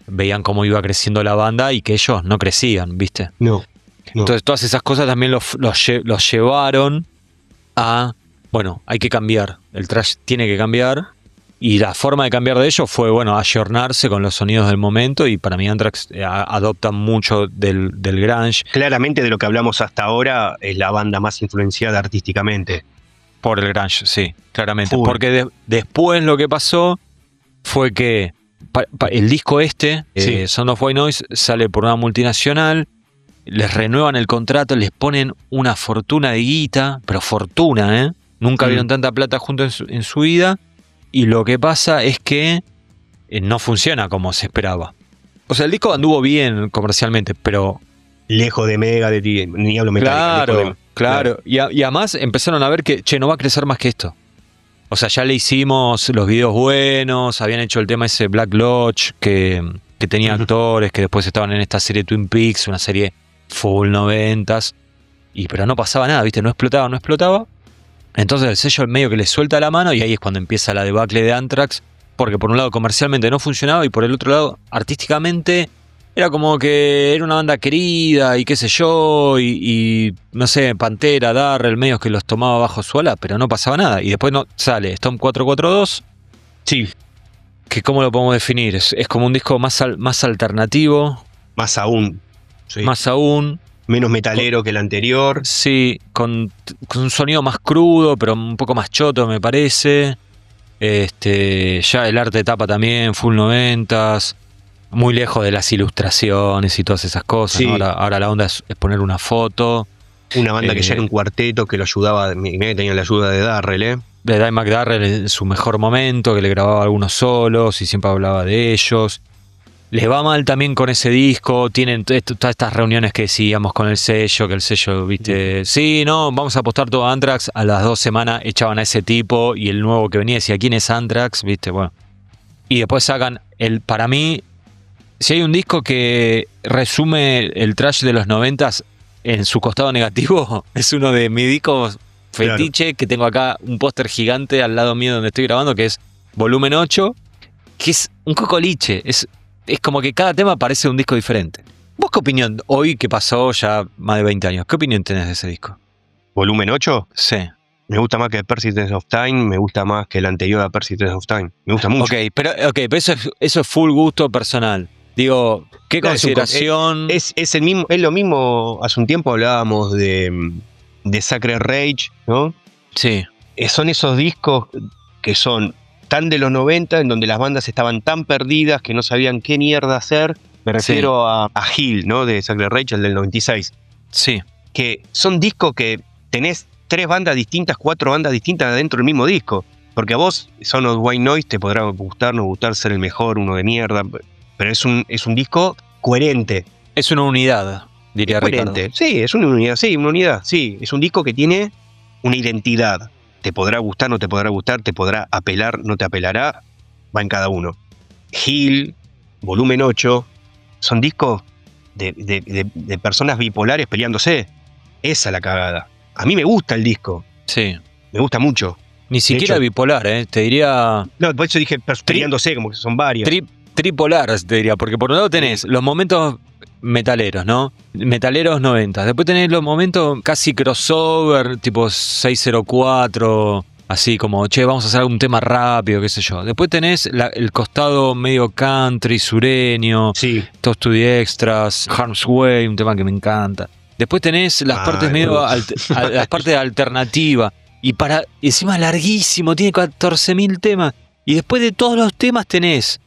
veían cómo iba creciendo la banda y que ellos no crecían, ¿viste? no. no. Entonces todas esas cosas también los, los, lle- los llevaron a, bueno, hay que cambiar, el trash tiene que cambiar y la forma de cambiar de ellos fue, bueno, ayornarse con los sonidos del momento y para mí Anthrax eh, adopta mucho del, del grunge Claramente de lo que hablamos hasta ahora es la banda más influenciada artísticamente. por el grunge, sí, claramente. Full. Porque de- después lo que pasó fue que el disco este, eh, Sí. Sound of White Noise, sale por una multinacional, les renuevan el contrato, les ponen una fortuna de guita, pero fortuna, ¿eh? Nunca Mm. vieron tanta plata juntos en su, en su vida. Y lo que pasa es que eh, no funciona como se esperaba. O sea, el disco anduvo bien comercialmente, pero Lejos de Mega, de ti, ni hablo Metallica. Claro, claro. Y, a- y además empezaron a ver que, che, no va a crecer más que esto. O sea, ya le hicimos los videos buenos, habían hecho el tema ese Black Lodge, que, que tenía actores que después estaban en esta serie Twin Peaks, una serie full noventas. Y pero no pasaba nada, ¿viste? No explotaba, no explotaba. Entonces el sello medio que le suelta la mano y ahí es cuando empieza la debacle de Anthrax. Porque por un lado comercialmente no funcionaba y por el otro lado artísticamente era como que era una banda querida y qué sé yo, y, y, no sé, Pantera, Darrell, medios que los tomaba bajo su ala, pero no pasaba nada. Y después no sale Storm 442, Sí, que ¿cómo lo podemos definir? Es, es como un disco más, al- más alternativo, Más aún. sí. más aún, Menos metalero que el anterior. sí, con, con un sonido más crudo, pero un poco más choto, me parece. Este, ya el arte de tapa también, full noventas, muy lejos de las ilustraciones y todas esas cosas. Sí. ¿no? Ahora, ahora la onda es, es poner una foto. Una banda que ya Eh, era un cuarteto que lo ayudaba. Que tenía la ayuda de Darrell, ¿eh? de Dave McDarrell en su mejor momento, que le grababa algunos solos y siempre hablaba de ellos. Le va mal también con ese disco, tienen todas estas reuniones que decíamos con el sello, que el sello, viste, sí, no, vamos a apostar todo a Anthrax, a las dos semanas echaban a ese tipo y el nuevo que venía decía, ¿quién es Anthrax? Viste, bueno. Y después sacan el, para mí, si hay un disco que resume el trash de los noventas en su costado negativo, es uno de mis discos Claro. fetiche, que tengo acá un póster gigante al lado mío donde estoy grabando, que es volumen 8, que es un cocoliche, es, es como que cada tema parece un disco diferente. ¿Vos qué opinión, hoy que pasó ya más de 20 años, qué opinión tenés de ese disco? Volumen 8. Sí. Me gusta más que Persistence of Time. Me gusta más que el anterior a Persistence of Time. Me gusta mucho. Ok, pero, ok, pero eso, es, eso es full gusto personal. Digo, ¿qué co- consideración? Es, es el mismo, es lo mismo. Hace un tiempo hablábamos de, de Sacred Rage, ¿no? sí, Eh, Son esos discos que son tan de los 90, en donde las bandas estaban tan perdidas que no sabían qué mierda hacer. Me refiero a, a Hill, ¿no? De Sacred Rage, el del 96. sí, Que son discos que tenés tres bandas distintas, cuatro bandas distintas dentro del mismo disco. Porque a vos, Son of White Noise, te podrá gustar, no gustar, ser el mejor, uno de mierda. Pero es un, es un disco coherente. es una unidad, diría Ricardo. coherente. Sí, es una unidad, sí, una unidad, sí. Es un disco que tiene una identidad. Te podrá gustar, no te podrá gustar, te podrá apelar, no te apelará, va en cada uno. Hill, volumen 8, son discos de, de- de- de personas bipolares peleándose. Esa es la cagada. A mí me gusta el disco, Sí. me gusta mucho. Ni siquiera hecho- bipolar, ¿eh? Te diría No, por eso dije peleándose, como que son varios. tri- tripolar, te diría, porque por un lado tenés los momentos metaleros, ¿no? Metaleros 90. Después tenés los momentos casi crossover, tipo 604, así como, che, vamos a hacer algún tema rápido, qué sé yo. Después tenés la- el costado medio country, sureño, Sí, Toast to the Extras, Harm's Way, un tema que me encanta. Después tenés las Ay, partes medio las partes alternativas. Y para encima larguísimo, tiene 14.000 temas. Y después de todos los temas tenés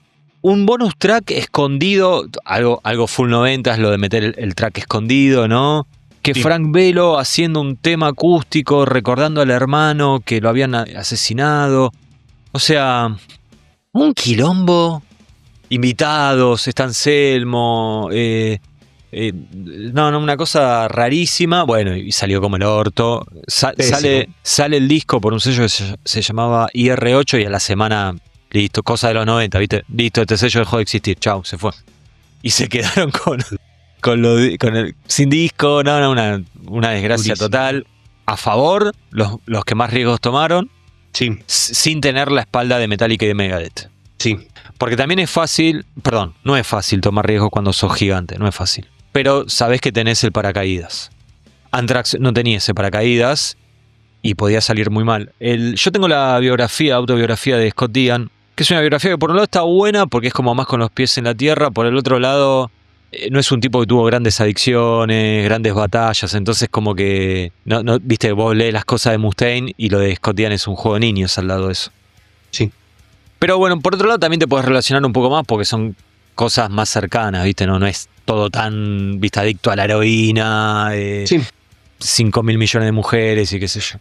un bonus track escondido, algo, algo full 90 es lo de meter el, el track escondido, ¿no? Que Sí. Frank Velo haciendo un tema acústico, recordando al hermano que lo habían asesinado. O sea, un quilombo. Invitados, está Anselmo. eh, eh, no, no, una cosa rarísima. Bueno, y salió como el orto. Sa- Pésimo. sale, sale el disco por un sello que se, se llamaba IR8 y a la semana, listo, cosa de los 90, ¿viste? Listo, este sello dejó de existir. Chau, se fue. Y se quedaron con, con, lo con el, sin disco, no, no, una, una desgracia Durísimo. total. A favor, los, los que más riesgos tomaron, sí, sin tener la espalda de Metallica y de Megadeth. sí. Porque también es fácil, perdón, no es fácil tomar riesgos cuando sos gigante, no es fácil. Pero sabés que tenés el paracaídas. Anthrax no tenía ese paracaídas y podía salir muy mal. El, yo tengo la biografía, autobiografía de Scott Dean, que es una biografía que por un lado está buena porque es como más con los pies en la tierra, por el otro lado eh, no es un tipo que tuvo grandes adicciones, grandes batallas, entonces como que, no, no, viste, vos lees las cosas de Mustaine y lo de Scott Dean es un juego de niños al lado de eso. Sí. Pero bueno, por otro lado también te puedes relacionar un poco más porque son cosas más cercanas, ¿viste? No, no es todo tan, viste, adicto a la heroína, eh, Sí. 5 mil millones de mujeres y qué sé yo.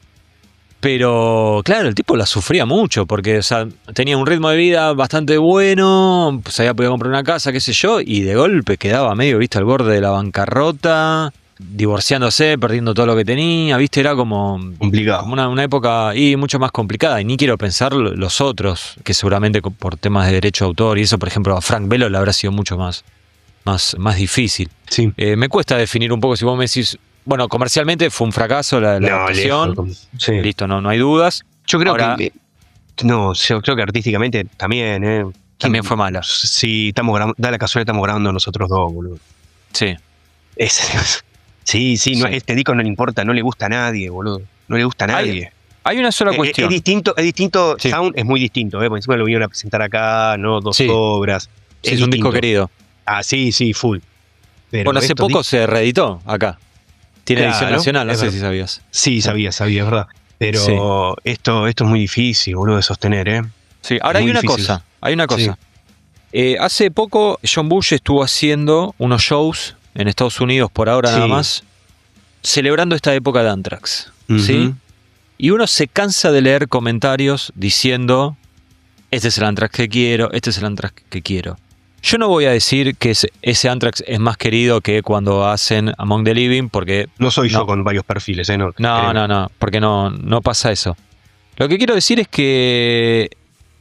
Pero claro, el tipo la sufría mucho porque o sea, tenía un ritmo de vida bastante bueno, pues había podido comprar una casa, qué sé yo, y de golpe quedaba medio, viste, al borde de la bancarrota, divorciándose, perdiendo todo lo que tenía, viste, era como Complicado. como una, una época y mucho más complicada. Y ni quiero pensar lo- los otros, que seguramente por temas de derecho de autor y eso, por ejemplo, a Frank Velo le habrá sido mucho más, más, más difícil. Sí. Eh, me cuesta definir un poco si vos me decís, bueno, comercialmente fue un fracaso la, la No, adaptación. lejos. Sí. Listo, no, no hay dudas. Yo creo Ahora- que. No, yo creo que artísticamente también, ¿eh? También fue mala. Sí, estamos. Da la casualidad, estamos grabando nosotros dos, boludo. Sí. Es- sí, sí, no, Sí. este disco no le importa, no le gusta a nadie, boludo. No le gusta a nadie. Hay una sola Eh, cuestión. Es distinto, es distinto, Sí. Sound es muy distinto, ¿eh? porque encima lo vinieron a presentar acá, ¿no? Dos Sí. obras. Es un disco querido. Ah, sí, sí, full. Pero bueno, hace poco se reeditó acá. Tiene Claro, edición nacional, no sé verdad. si sabías. Sí, sabía, sabía, es verdad. Pero Sí. esto, esto es muy difícil, boludo, de sostener, ¿eh? Sí, ahora hay una cosa, hay una cosa. Eh, hace poco John Bush estuvo haciendo unos shows en Estados Unidos por ahora Sí. nada más, celebrando esta época de Anthrax. ¿sí? Y uno se cansa de leer comentarios diciendo, este es el Anthrax que quiero, este es el Anthrax que quiero. Yo no voy a decir que ese- ese Anthrax es más querido que cuando hacen Among the Living, porque No soy No. yo con varios perfiles, ¿eh? No, no, no, no, porque no, no pasa eso. Lo que quiero decir es que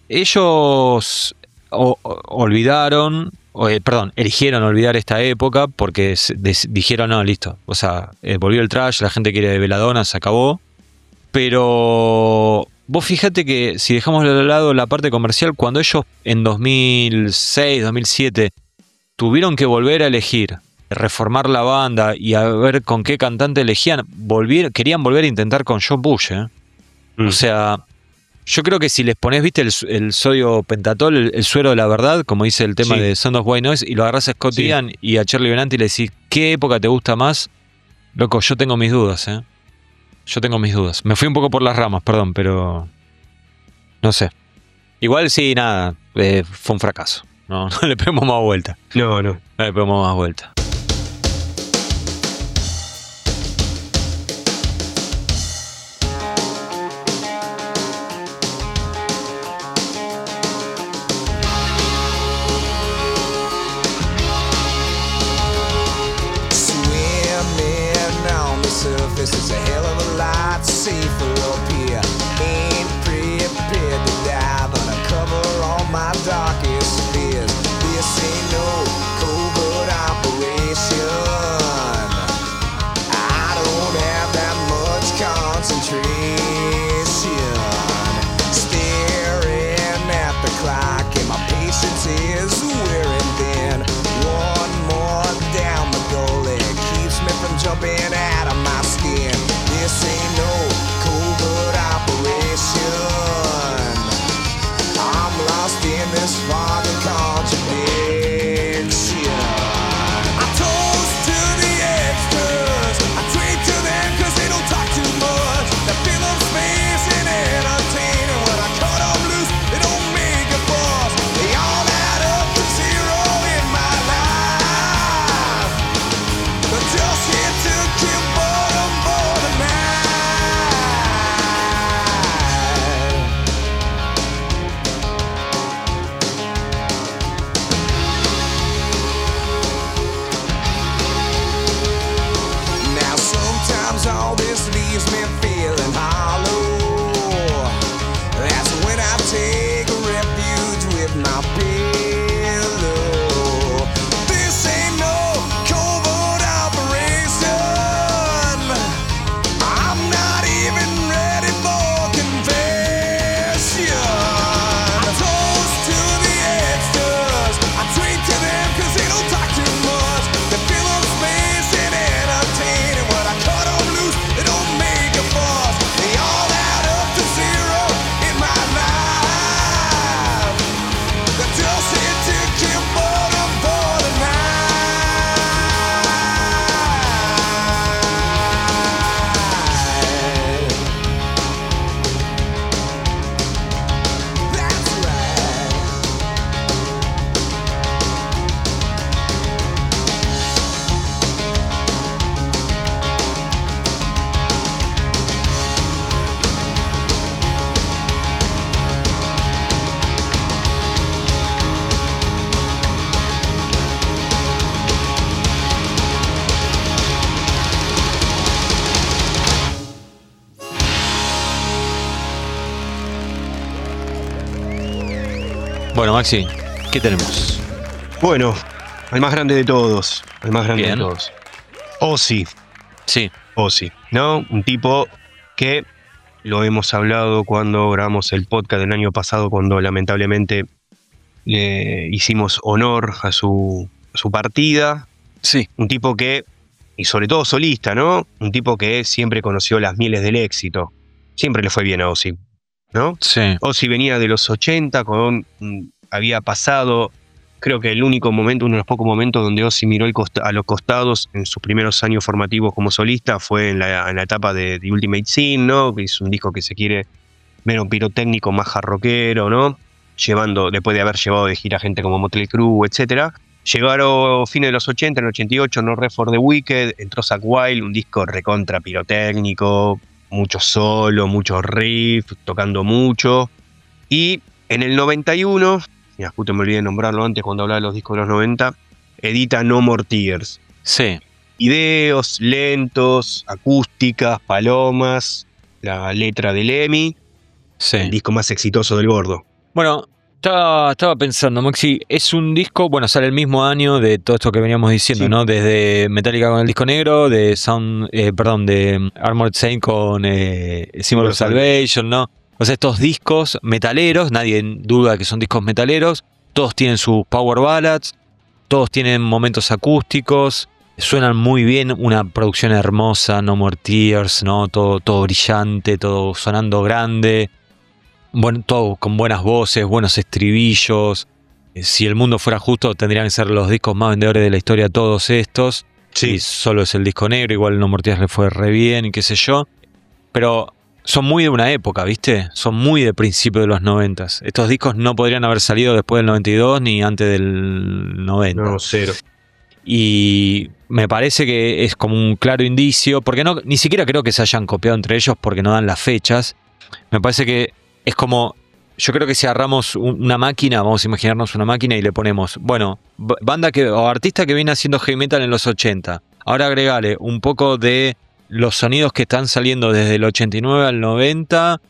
ellos o- o- olvidaron, o, eh, perdón, eligieron olvidar esta época porque des- dijeron, no, listo, o sea, eh, volvió el trash, la gente quiere veladona, se acabó. Pero vos fíjate que si dejamos de lado la parte comercial, cuando ellos en 2006, 2007 tuvieron que volver a elegir, reformar la banda y a ver con qué cantante elegían, volvieron, querían volver a intentar con John Bush. ¿eh? Mm. O sea, yo creo que si les pones, viste, el, el sodio pentatol, el, el suero de la verdad, como dice el tema Sí. de Sound of White Noise, y lo agarras a Scott Sí. Ian y a Charlie Benanti y le decís, ¿qué época te gusta más? Loco, yo tengo mis dudas, ¿eh? Yo tengo mis dudas. Me fui un poco por las ramas, perdón, pero. No sé. Igual sí, nada. eh, fue un fracaso. No, no le pegamos más vuelta. No, no. No le pegamos más vuelta. Maxi, ¿qué tenemos? Bueno, el más grande de todos. El más grande Bien. de todos. Ozzy. Sí, Ozzy, ¿no? Un tipo que lo hemos hablado cuando grabamos el podcast del año pasado, cuando lamentablemente le hicimos honor a su, a su partida. sí. Un tipo que, y sobre todo solista, ¿no? Un tipo que siempre conoció las mieles del éxito. siempre le fue bien a Ozzy, ¿no? Sí. Ozzy venía de los 80 con mm, había pasado creo que el único momento, uno de los pocos momentos donde Ozzy miró a los costados en sus primeros años formativos como solista fue en la, etapa de The Ultimate Sin, ¿no? Que es un disco que se quiere menos pirotécnico, más jarroquero, ¿no? Llevando, después de haber llevado de gira gente como Motley Crue, etcétera. Llegaron fines de los 80, en el 88, No Red for the Wicked, entró Zack Wild, un disco recontra pirotécnico, mucho solo, mucho riff, tocando mucho. Y en el 91, ya justo me olvidé de nombrarlo antes cuando hablaba de los discos de los 90, edita No More Tears. Sí. Videos lentos, acústicas, palomas, la letra de Lemmy, Sí. el disco más exitoso del gordo. Bueno, estaba, estaba pensando, Maxi, es un disco, bueno, sale el mismo año de todo esto que veníamos diciendo, Sí. ¿no? Desde Metallica con el disco negro, de Sound, eh, perdón, de Armored Saint con eh, Symbol of Salvation, ¿no? Sea, estos discos metaleros, nadie duda que son discos metaleros, todos tienen sus power ballads, todos tienen momentos acústicos, suenan muy bien, una producción hermosa, No More Tears, ¿no? Todo, todo brillante, todo sonando grande, buen, todo con buenas voces, buenos estribillos. Eh, Si el mundo fuera justo, tendrían que ser los discos más vendedores de la historia todos estos. Y solo es el disco negro, igual No More Tears le fue re bien y qué sé yo. Pero son muy de una época, ¿viste? Son muy de principio de los noventas. Estos discos no podrían haber salido después del 92 ni antes del 90. No, cero. Y me parece que es como un claro indicio, porque no, ni siquiera creo que se hayan copiado entre ellos porque no dan las fechas. Me parece que es como, yo creo que si agarramos un- una máquina, vamos a imaginarnos una máquina y le ponemos, bueno, banda que, o artista que viene haciendo heavy metal en los 80, ahora agregale un poco de los sonidos que están saliendo desde el 89 al 90,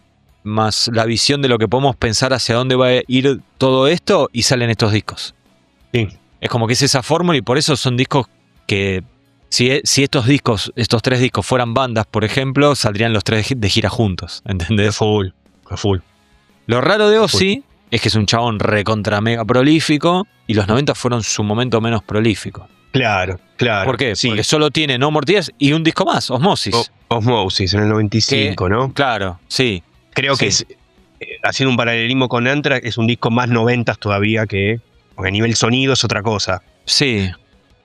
más la visión de lo que podemos pensar hacia dónde va a ir todo esto y salen estos discos. Sí. Es como que es esa fórmula y por eso son discos que si, si estos discos, estos tres discos fueran bandas, por ejemplo, saldrían los tres de gira juntos, ¿entendés? full, full. Lo raro de Ozzy es que es un chabón recontra mega prolífico y los 90 fueron su momento menos prolífico. Claro, claro. ¿Por qué? Sí. Porque solo tiene No More Tears y un disco más, Osmosis. O- Osmosis en el 95, ¿no? Claro, sí. Creo que Sí. es, eh, haciendo un paralelismo con Anthrax, es un disco más noventas todavía que. Porque a nivel sonido es otra cosa. Sí.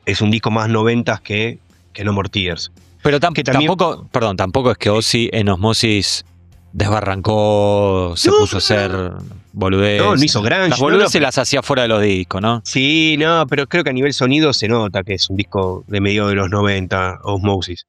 Es un disco más noventas que, que No More Tears. Pero tam- Que también- tampoco, perdón, tampoco es que Ozzy en Osmosis desbarrancó, se No, puso a hacer boludez. No, no hizo grunge, Las boludeces no, pero- las hacía fuera de los discos, ¿no? Sí, no, pero creo que a nivel sonido se nota que es un disco de medio de los 90, Osmosis.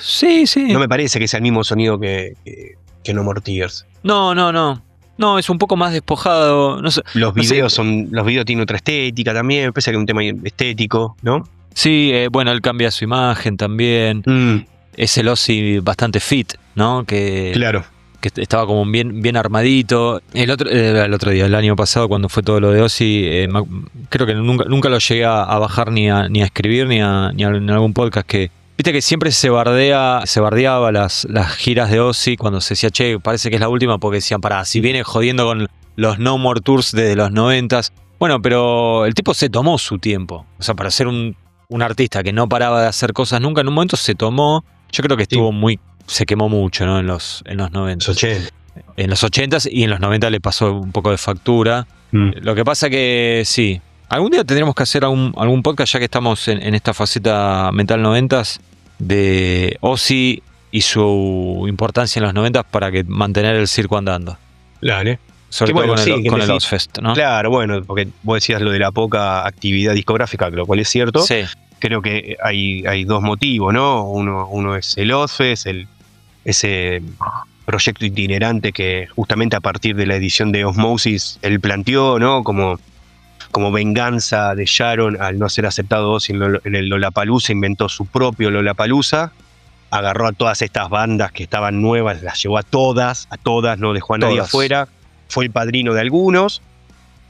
Sí, sí. No me parece que sea el mismo sonido que, que, que No More Tears. No, no, no. No, es un poco más despojado. No sé. Los sé. videos son. Los videos tienen otra estética también, me parece que es un tema estético, ¿no? Sí, eh, bueno, él cambia su imagen también. Mm, Es el Ozzy bastante fit, ¿no? Que, claro. que estaba como bien, bien armadito. El otro, eh, el otro día, el año pasado, cuando fue todo lo de Ozzy, eh, creo que nunca, nunca lo llegué a, a bajar ni a, ni a escribir ni, a, ni a- en algún podcast que. Viste que siempre se bardea, se bardeaba las, las giras de Ozzy cuando se decía, che, parece que es la última, porque decían, pará, si viene jodiendo con los No More Tours desde los noventas. Bueno, pero el tipo se tomó su tiempo. O sea, para ser un, un artista que no paraba de hacer cosas nunca, en un momento se tomó. Yo creo que Sí. estuvo muy. se quemó mucho, ¿no? En los, en los 90 Los 80. en los 80s y en los 90 le pasó un poco de factura. Mm. Lo que pasa que sí, algún día tendremos que hacer algún, algún podcast ya que estamos en, en esta faceta mental 90s de Ozzy y su importancia en los 90s para que mantener el circo andando. Dale. Sobre todo bueno, con, sí, el, Ozfest, ¿no? Claro, bueno, porque vos decías lo de la poca actividad discográfica, lo cual es cierto. Sí, Creo que hay, hay dos motivos, ¿no? Uno, uno es el OZFES, el, ese proyecto itinerante que justamente a partir de la edición de Osmosis él planteó, ¿no? Como, como venganza de Sharon al no ser aceptado en el Lollapalooza, inventó su propio Lollapalooza, agarró a todas estas bandas que estaban nuevas, las llevó a todas, a todas, no dejó a nadie Todas. afuera, fue el padrino de algunos.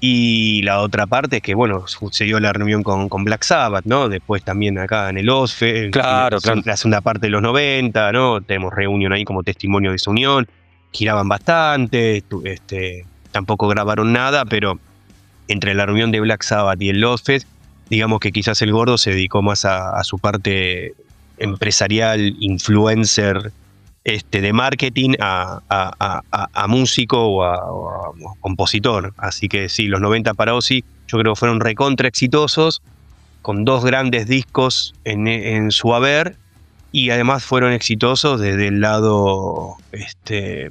Y la otra parte es que, bueno, sucedió la reunión con, con Black Sabbath, ¿no? Después también acá en el OSFE. Claro, la, claro. La segunda parte de los 90, ¿no? Tenemos reunión ahí como testimonio de esa unión. Giraban bastante, este, tampoco grabaron nada, pero entre la reunión de Black Sabbath y el OSFE, digamos que quizás el gordo se dedicó más a, a su parte empresarial, influencer, este, de marketing a, músico o a, compositor. Así que sí, los 90 para Ozzy yo creo que fueron recontra exitosos, con dos grandes discos en, en su haber, y además fueron exitosos desde el lado este,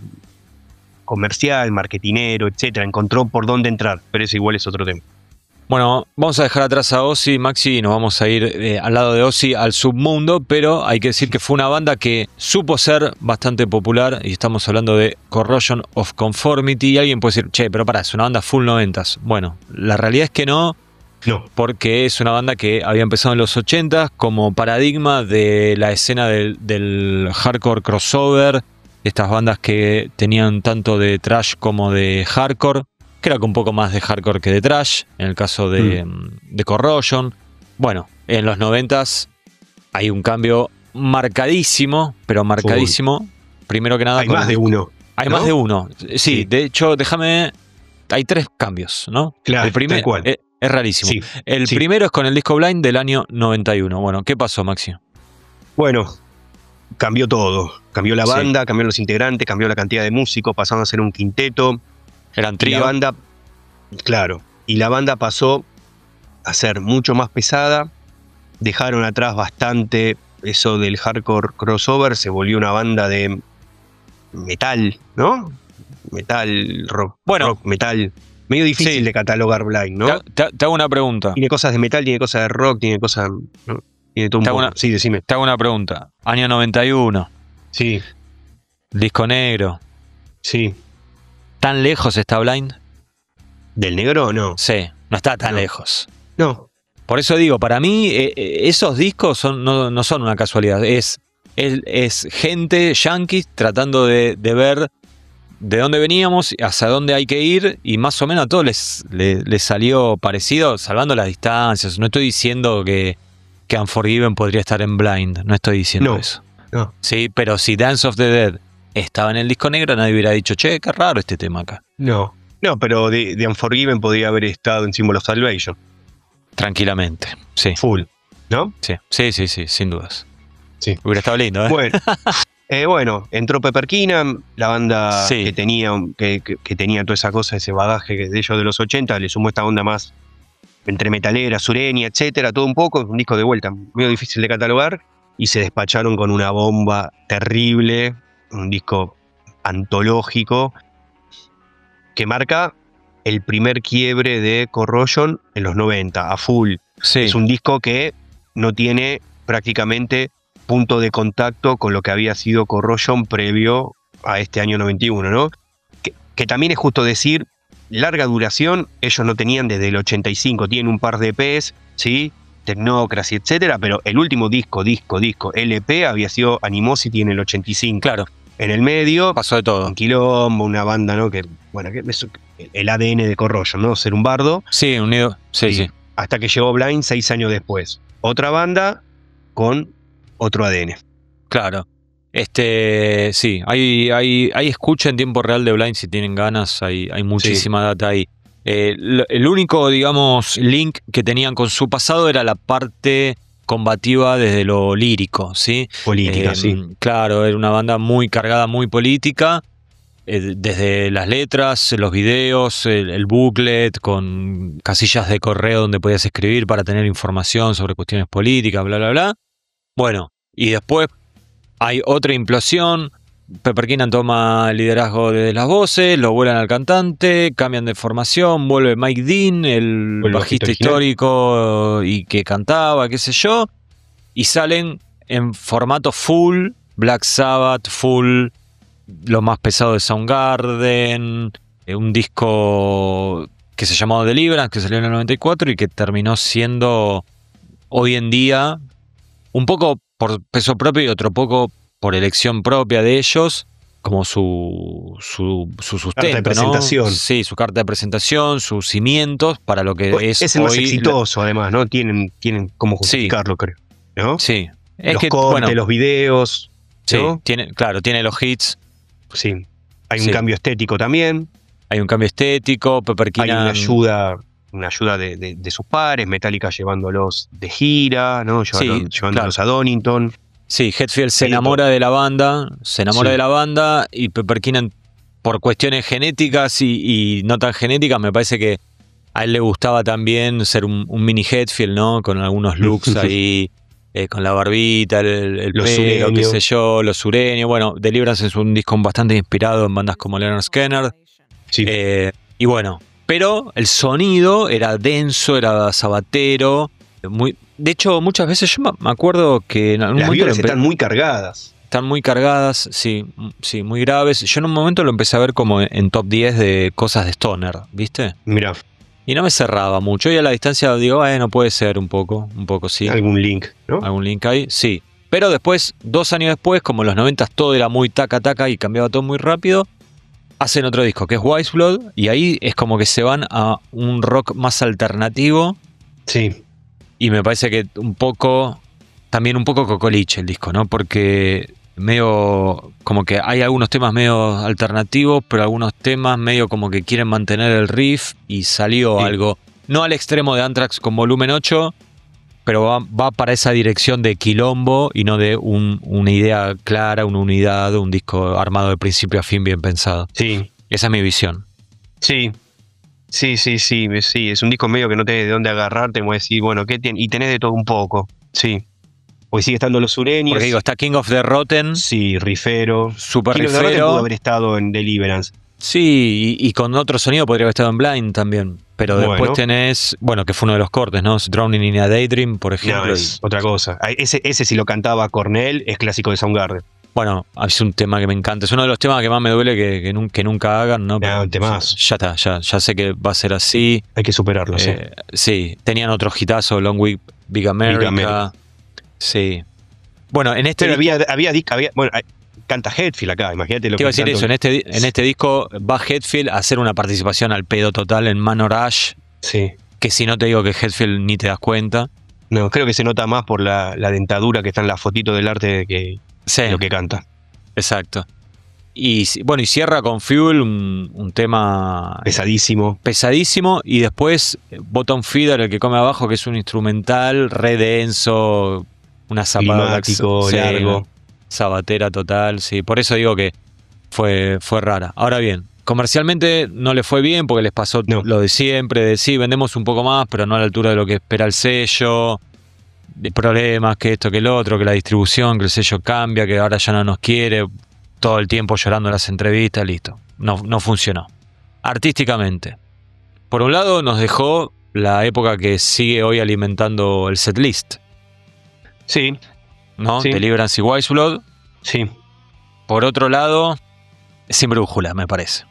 comercial, marketinero, etcétera. Encontró por dónde entrar, pero eso igual es otro tema. Bueno, vamos a dejar atrás a Ozzy, Maxi, y nos vamos a ir eh, al lado de Ozzy al submundo, pero hay que decir que fue una banda que supo ser bastante popular, y estamos hablando de Corrosion of Conformity, y alguien puede decir, che, pero pará, es una banda full noventas. Bueno, la realidad es que no, No, porque es una banda que había empezado en los 80 como paradigma de la escena del, del hardcore crossover, estas bandas que tenían tanto de trash como de hardcore, que era con un poco más de hardcore que de trash, en el caso de, de Corrosion. Bueno, en los 90 hay un cambio marcadísimo, pero marcadísimo. Primero que nada, hay con más el de uno. hay ¿no? más de uno. Sí, Sí. de hecho, déjame. Hay tres cambios, ¿no? Claro, el primer, cual. Es, es rarísimo. Sí. El sí. primero es con el disco Blind del año 91. Bueno, ¿qué pasó, Maxi? Bueno, cambió todo. Cambió la banda, cambió los integrantes, cambió la cantidad de músicos, pasaron a ser un quinteto. Eran Y la banda, claro, y la banda pasó a ser mucho más pesada. Dejaron atrás bastante eso del hardcore crossover, se volvió una banda de metal, ¿no? Metal, rock, Bueno. rock, metal. Medio difícil Sí. de catalogar Blind, ¿no? Te, te- te hago una pregunta. Tiene cosas de metal, tiene cosas de rock, tiene cosas. ¿no? Tiene todo un Te hago poco. una- Sí, decime. Te hago una pregunta. Año 91. Sí, Disco negro. sí. ¿Tan lejos está Blind? ¿Del negro no? Sí, no está tan No. lejos. No. Por eso digo, para mí eh, eh, esos discos son, no, no son una casualidad. Es, es, es gente yankees tratando de, de ver de dónde veníamos, hacia dónde hay que ir, y más o menos a todos les, le- les salió parecido, salvando las distancias. No estoy diciendo que, que Unforgiven podría estar en Blind, no estoy diciendo No. eso. No. Sí, pero si Dance of the Dead estaba en el disco negro, nadie hubiera dicho, che, qué raro este tema acá. No. No, pero de, de Unforgiven podría haber estado en Symbol of Salvation. Tranquilamente. Sí, Full. ¿No? sí, sí, sí, sí, sin dudas. Sí. Hubiera estado lindo, ¿eh? Bueno. Eh, bueno, entró Pepper Keenan, la banda Sí. que tenía que, que- que tenía toda esa cosa, ese bagaje que de ellos de los 80, le sumó esta onda más entre metalera, sureña, etcétera, todo un poco, un disco de vuelta, medio difícil de catalogar, y se despacharon con una bomba terrible, un disco antológico que marca el primer quiebre de Corrosion en los 90, a full. Sí. Es un disco que no tiene prácticamente punto de contacto con lo que había sido Corrosion previo a este año 91, ¿no? Que, que también es justo decir, larga duración, ellos no tenían desde el 85, tienen un par de EPs, ¿sí? Technocracy, etcétera, pero el último disco, disco, disco, LP había sido Animosity en el 85. Claro, En el medio, pasó de todo. un quilombo, una banda, ¿no? Que, bueno, que es el ADN de Corrosion, ¿no? Ser un bardo Sí, unido. Sí, sí. hasta que llegó Blind seis años después. Otra banda con otro ADN. Claro. Este, sí, hay, hay, hay escucha en tiempo real de Blind si tienen ganas, hay, hay muchísima data ahí. Eh, el único, digamos, link que tenían con su pasado era la parte combativa desde lo lírico, ¿sí? Política, Eh, sí. Claro, era una banda muy cargada, muy política, eh, desde las letras, los videos, el, el booklet, con casillas de correo donde podías escribir para tener información sobre cuestiones políticas, bla, bla, bla. Bueno, y después hay otra implosión. Pepper Keenan toma el liderazgo de las voces, lo vuelan al cantante, cambian de formación, vuelve Mike Dean, el bajista histórico y que cantaba, qué sé yo, y salen en formato full, Black Sabbath, full, lo más pesado de Soundgarden, eh, un disco que se llamó Deliverance, que salió en el 94 y que terminó siendo hoy en día un poco por peso propio y otro poco por elección propia de ellos, como su, su, su sustento. de ¿no? presentación. Sí, su carta de presentación, sus cimientos para lo que Pues, es, es el más exitoso, además, ¿no? Tienen, tienen cómo justificarlo, creo. ¿No? Sí. Es los que, cortes, bueno, los videos. sí, ¿no? tiene, claro, tiene los hits, Sí. Hay Sí. un cambio estético también. hay un cambio estético, Pepper Hay una ayuda, una ayuda de, de- de sus pares, Metallica llevándolos de gira, ¿no? Llevando- Sí, llevándolos claro. a Donington. Sí, Hetfield se enamora de la banda, se enamora Sí. de la banda y Pepper Keenan, por cuestiones genéticas y, y no tan genéticas, me parece que a él le gustaba también ser un, un mini Hetfield, ¿no? Con algunos looks ahí, eh, con la barbita, el, el Lo pelo, qué sé yo, lo sureño. Bueno, Deliverance es un disco bastante inspirado en bandas como Leonard Skinner. Sí. Eh, y bueno, pero el sonido era denso, era sabatero. Muy, de hecho, muchas veces yo me- acuerdo que en algún Las violas están muy cargadas. están muy cargadas, sí, m- sí, muy graves. Yo en un momento lo empecé a ver como en, top 10 de cosas de Stoner, ¿viste? Mira, Y no me cerraba mucho. Y a la distancia digo, bueno, puede ser un poco, un poco sí. algún link, ¿no? ¿Algún link ahí? Sí. Pero después, dos años después, como en los 90 todo era muy taca taca y cambiaba todo muy rápido, hacen otro disco que es Wise Blood y ahí es como que se van a un rock más alternativo Sí. Y me parece que un poco, también un poco cocoliche el disco, ¿no? Porque medio, como que hay algunos temas medio alternativos, pero algunos temas medio como que quieren mantener el riff y salió Sí. algo, no al extremo de Anthrax con volumen 8, pero va, va para esa dirección de quilombo y no de un- una idea clara, una unidad, un disco armado de principio a fin bien pensado. Sí. Esa es mi visión. Sí. Sí, sí, sí, sí. Es un disco medio que no tenés de dónde agarrarte, como decir, bueno, ¿qué tiene? Y tenés de todo un poco. Sí. Porque sigue estando los sureños. Porque digo, está King of the Rotten, Sí, Rifero. super King of the Rotten rifero. pudo haber estado en Deliverance. Sí, y, y con otro sonido podría haber estado en Blind también. Pero después Bueno. tenés, bueno, que fue uno de los cortes, ¿no? Drowning in a Daydream, por ejemplo. No, y- es otra cosa. Ese, ese si lo cantaba Cornell, es clásico de Soundgarden. Bueno, es un tema que me encanta. Es uno de los temas que más me duele que, que nun- que nunca hagan, ¿no? Pero. Ya está, ya, ya sé que va a ser así. Hay que superarlo, sí. Eh, sí, tenían otro hitazo, Long Week, Big America. America. Sí. Bueno, en este Pero había, había, había bueno, hay- canta Hetfield acá, imagínate lo te iba a que decir tanto- eso, en este, en este disco va Hetfield a hacer una participación al pedo total en Manor Ash, Sí. que si no te digo que Hetfield ni te das cuenta. No, creo que se nota más por la, la dentadura que está en la fotito del arte de que Sí. lo que canta. Exacto. Y bueno, y cierra con Fuel, un, un tema Pesadísimo. pesadísimo. Y después eh, Bottom Feeder, el que come abajo, que es un instrumental re denso, una zapada largo. sabatera total. Sí, por eso digo que fue, fue rara. Ahora bien, comercialmente no le fue bien porque les pasó No. lo de siempre, de sí, vendemos un poco más, pero no a la altura de lo que espera el sello. De problemas, que esto, que el otro, que la distribución, que el sello cambia, que ahora ya no nos quiere, todo el tiempo llorando en las entrevistas, listo. No, no funcionó. Artísticamente. Por un lado, nos dejó la época que sigue hoy alimentando el setlist, Sí, ¿no? Sí. Deliverance y Wise Blood. sí. Por otro lado, sin brújula, me parece.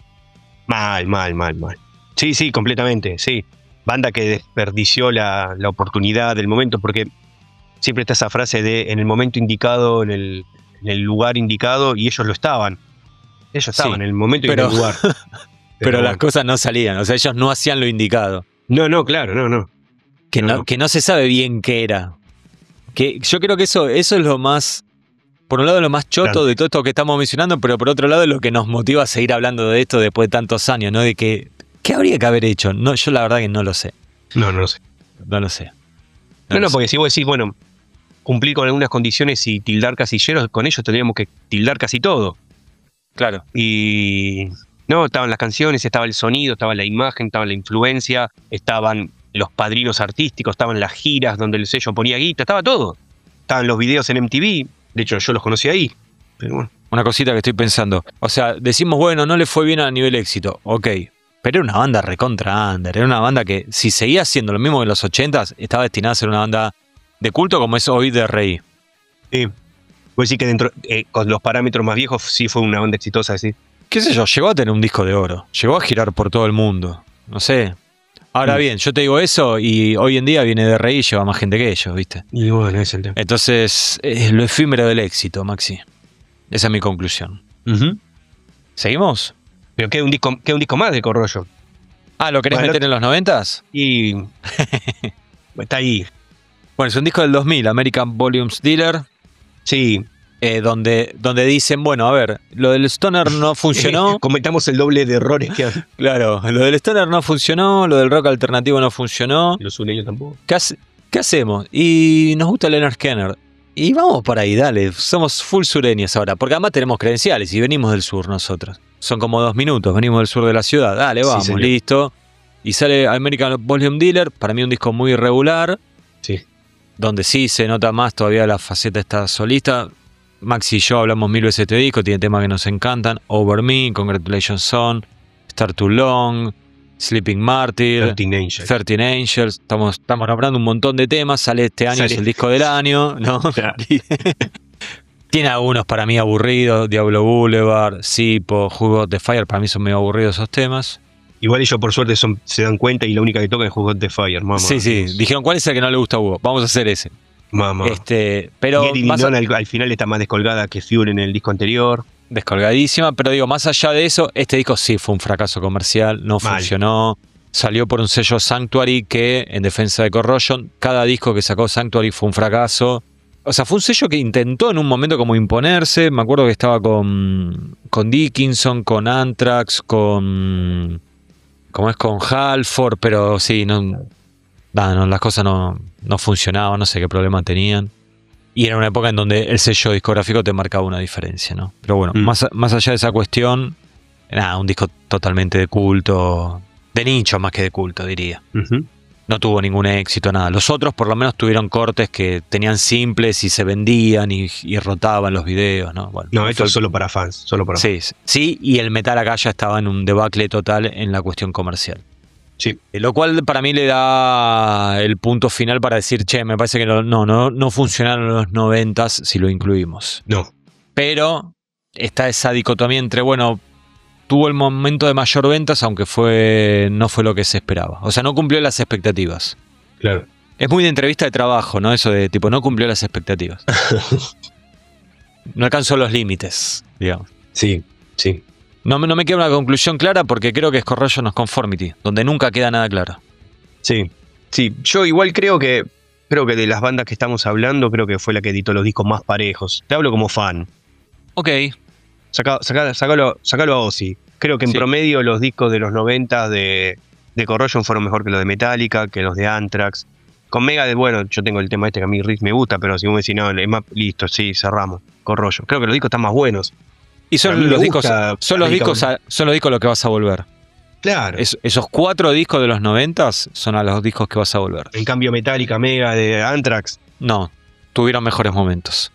Mal, mal, mal, mal. Sí, sí, completamente, sí. Banda que desperdició la, la oportunidad del momento, porque siempre está esa frase de en el momento indicado, en el, en el lugar indicado, y ellos lo estaban. Ellos estaban Sí, en el momento y en pero- el lugar. Pero, las bueno. cosas no salían, o sea, ellos no hacían lo indicado. No, no, claro, no, no. Que no, No. que no se sabe bien qué era. Que yo creo que eso, eso es lo más. Por un lado, lo más choto Claro. de todo esto que estamos mencionando, pero por otro lado, es lo que nos motiva a seguir hablando de esto después de tantos años, ¿no? De que. ¿Qué habría que haber hecho? No, yo la verdad que no lo sé. No, no lo sé. No lo sé. No, no, sé. porque si vos decís, bueno, cumplir con algunas condiciones y tildar casilleros, con ellos tendríamos que tildar casi todo. Claro. Y no, estaban las canciones, estaba el sonido, estaba la imagen, estaba la influencia, estaban los padrinos artísticos, estaban las giras donde el sello ponía guita, estaba todo. Estaban los videos en MTV, de hecho yo los conocí ahí. Pero bueno, Una cosita que estoy pensando. O sea, decimos, bueno, no le fue bien a nivel éxito. Ok. Pero era una banda recontra under. Era una banda que, si seguía siendo lo mismo que en los 80s, estaba destinada a ser una banda de culto como es hoy de Rey. eh, voy decir que dentro, eh, con los parámetros más viejos sí fue una banda exitosa, sí. qué sé yo, llegó a tener un disco de oro, llegó a girar por todo el mundo, no sé. Ahora Mm. bien, yo te digo eso y hoy en día viene de reír y lleva más gente que ellos, ¿viste? Y bueno, es el tema. Entonces, es lo efímero del éxito, Maxi. Esa es mi conclusión. ¿Seguimos? Pero queda un disco, queda un disco más de Corrollo. Ah, ¿lo querés Bueno, meter en los noventas? Y está ahí. Bueno, es un disco del 2000, American Volumes Dealer, Sí. eh, donde, donde dicen, bueno, a ver, lo del Stoner no funcionó. Cometamos el doble de errores que han- claro, lo del Stoner no funcionó, lo del rock alternativo no funcionó. los sureños tampoco. ¿Qué, hace- qué hacemos? Y nos gusta Leonard Skinner. Y vamos por ahí, dale. Somos full sureños ahora. Porque además tenemos credenciales y venimos del sur nosotros. Son como dos minutos. Venimos del sur de la ciudad. Dale, vamos, listo. Y sale American Volume Dealer. Para mí un disco muy irregular. Sí. Donde sí se nota más todavía la faceta esta solista. Max y yo hablamos mil veces de este disco. Tiene temas que nos encantan. Over Me, Congratulations Son, Star Too Long, Sleeping Martyr. 13 Angels. 13 Angels, estamos, estamos nombrando un montón de temas, sale este año, Sale. es el disco del año, ¿no? Claro. Tiene algunos para mí aburridos, Diablo Boulevard, Sipo, Got the Fire, para mí son medio aburridos esos temas. Igual ellos por suerte son, se dan cuenta y la única que toca es Who Got the Fire, mamá. sí, sí, dijeron, ¿cuál es el que no le gusta a Hugo? Vamos a hacer ese. Mamá. Este, pero más In al, al final está más descolgada que Fuel en el disco anterior. descolgadísima, pero digo, más allá de eso, este disco sí fue un fracaso comercial, no Mal. funcionó. Salió por un sello Sanctuary que, en defensa de Corrosion, cada disco que sacó Sanctuary fue un fracaso. O sea, fue un sello que intentó en un momento como imponerse. Me acuerdo que estaba con, con Dickinson, con Anthrax, con. Como es con Halford, pero sí, no, nada, no, las cosas no, no funcionaban, no sé qué problema tenían. Y era una época en donde el sello discográfico te marcaba una diferencia, ¿no? Pero bueno, Mm. más, más allá de esa cuestión, nada, un disco totalmente de culto, de nicho más que de culto, diría. No tuvo ningún éxito, nada. Los otros por lo menos tuvieron cortes que tenían simples y se vendían y, y rotaban los videos, ¿no? Bueno, No, esto fue- es solo para fans. Solo para fans. Sí, sí, y el metal acá ya estaba en un debacle total en la cuestión comercial. Sí. Eh, Lo cual para mí le da el punto final para decir, che, me parece que no, no, no, no funcionaron los noventas si lo incluimos. No. Pero está esa dicotomía entre, bueno, tuvo el momento de mayor ventas, aunque fue no fue lo que se esperaba. O sea, no cumplió las expectativas. Claro. Es muy de entrevista de trabajo, ¿no? Eso de tipo, no cumplió las expectativas. no alcanzó los límites, digamos. Sí, sí. No, me- no me queda una conclusión clara porque creo que es Corrosion of Conformity, donde nunca queda nada claro. Sí. Sí. Yo igual creo que. Creo que de las bandas que estamos hablando, creo que fue la que editó los discos más parejos. Te hablo como fan. Ok, Saca, saca- sacalo, sacalo a Ozzy. Creo que en Sí. promedio los discos de los 90 de, de Corrosion fueron mejor que los de Metallica, que los de Anthrax. Con Megadeth, bueno, yo tengo el tema este que a mí Rick me gusta, pero si vos me decís, no, es más, listo, sí, cerramos. Corrosion. Creo que los discos están más buenos. y son los discos, gusta son los discos, a- son los discos a los que vas a volver. Claro. Es- esos cuatro discos de los noventas son a los discos que vas a volver. En cambio, Metallica, Mega, de Anthrax. No, tuvieron mejores momentos.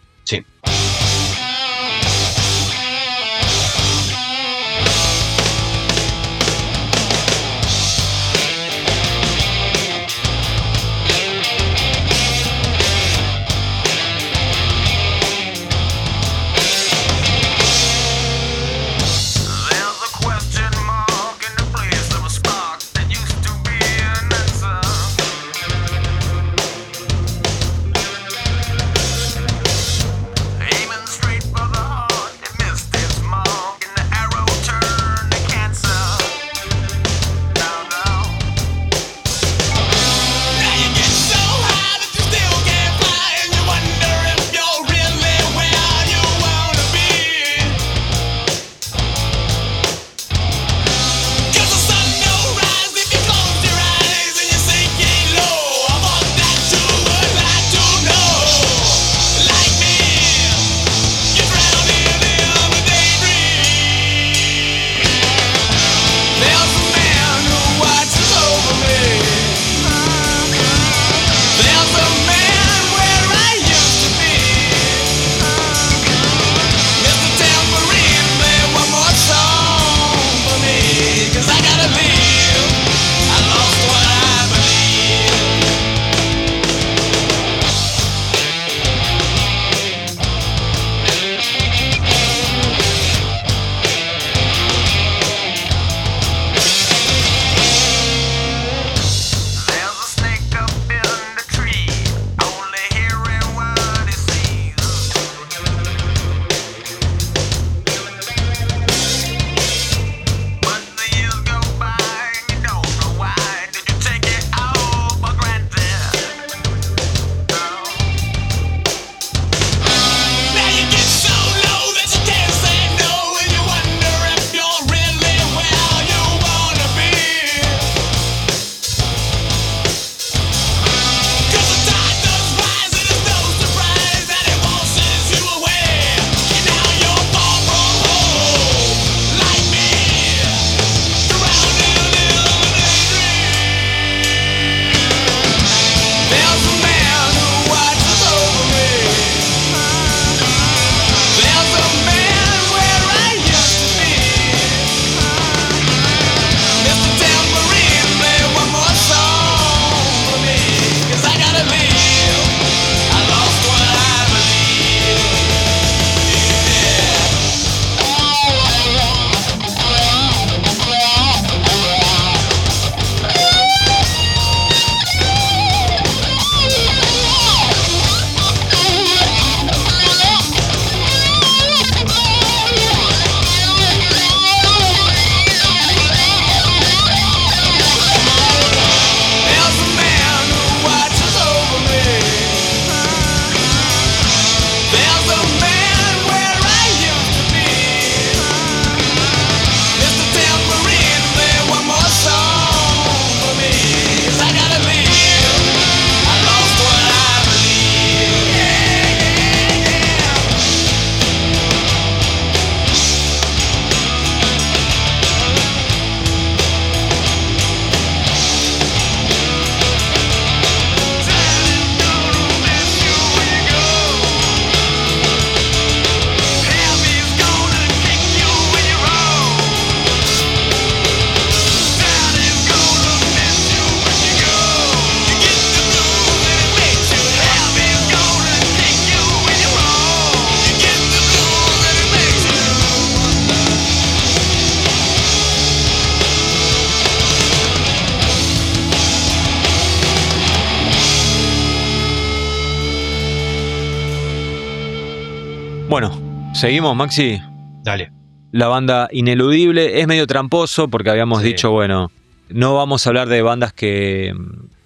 Seguimos, Maxi. Dale. La banda Ineludible es medio tramposo porque habíamos Sí. dicho, bueno, no vamos a hablar de bandas que,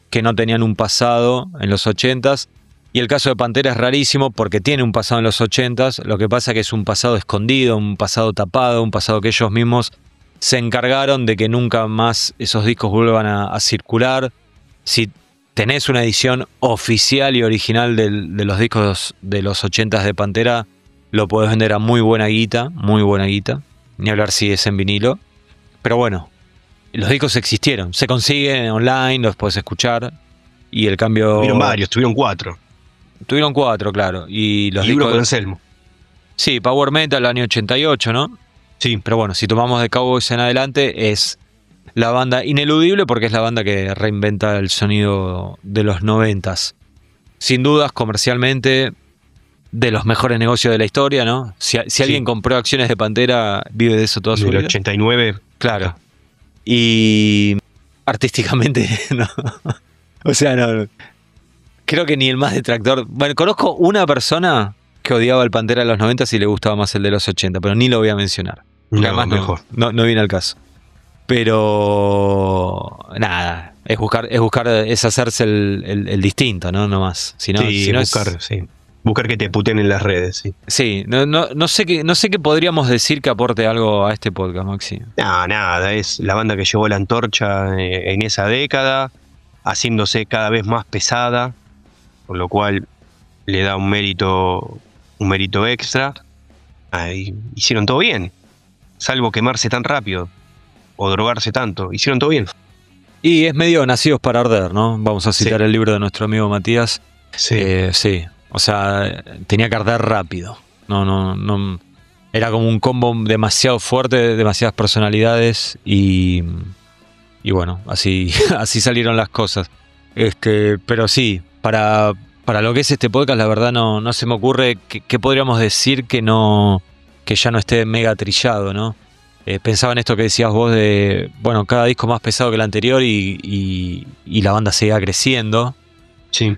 que no tenían un pasado en los 80s. Y el caso de Pantera es rarísimo porque tiene un pasado en los 80s. Lo que pasa que es un pasado escondido, un pasado tapado, un pasado que ellos mismos se encargaron de que nunca más esos discos vuelvan a, a circular. Si tenés una edición oficial y original del- de los discos de los 80s de Pantera, lo podés vender a muy buena guita, muy buena guita. Ni hablar si es en vinilo. Pero bueno, los discos existieron, se consiguen online, los podés escuchar. Y el cambio. Tuvieron varios, tuvieron cuatro. Tuvieron cuatro, claro. Y los y uno discos. con Anselmo. Sí, Power Metal, año 88, ¿no? Sí. Pero bueno, si tomamos de Cowboys en adelante, es la banda ineludible porque es la banda que reinventa el sonido de los noventas. Sin dudas, comercialmente, de los mejores negocios de la historia, ¿no? Si, si Sí. alguien compró acciones de Pantera, vive de eso toda su vida. 89. Claro. Y artísticamente, no. O sea, no. Creo que ni el más detractor. Bueno, conozco una persona que odiaba el Pantera de los 90 y le gustaba más el de los 80, pero ni lo voy a mencionar. No, Además, mejor. No, no viene al caso. Pero nada, es buscar, es buscar, es hacerse el, el- el distinto, ¿no? No más. Si no, sí, si no es- buscar, sí. Buscar que te puten en las redes, sí. sí, no, no, no sé qué, no sé qué podríamos decir que aporte algo a este podcast, Maxi. No, nada, es la banda que llevó la antorcha eh, en esa década, haciéndose cada vez más pesada, por lo cual le da un mérito, un mérito extra. Ahí hicieron todo bien, salvo quemarse tan rápido o drogarse tanto, hicieron todo bien. Y es medio nacidos para arder, ¿no? Vamos a citar Sí. el libro de nuestro amigo Matías. Sí, Eh, sí, o sea, tenía que arder rápido. No, no, no. Era como un combo demasiado fuerte, demasiadas personalidades y, y bueno, así, así salieron las cosas. Este, pero sí, para, para lo que es este podcast, la verdad no, no se me ocurre qué podríamos decir que no, que ya no esté mega trillado, ¿no? Eh, pensaba en esto que decías vos de, bueno, cada disco más pesado que el anterior y, y- y la banda seguía creciendo sí.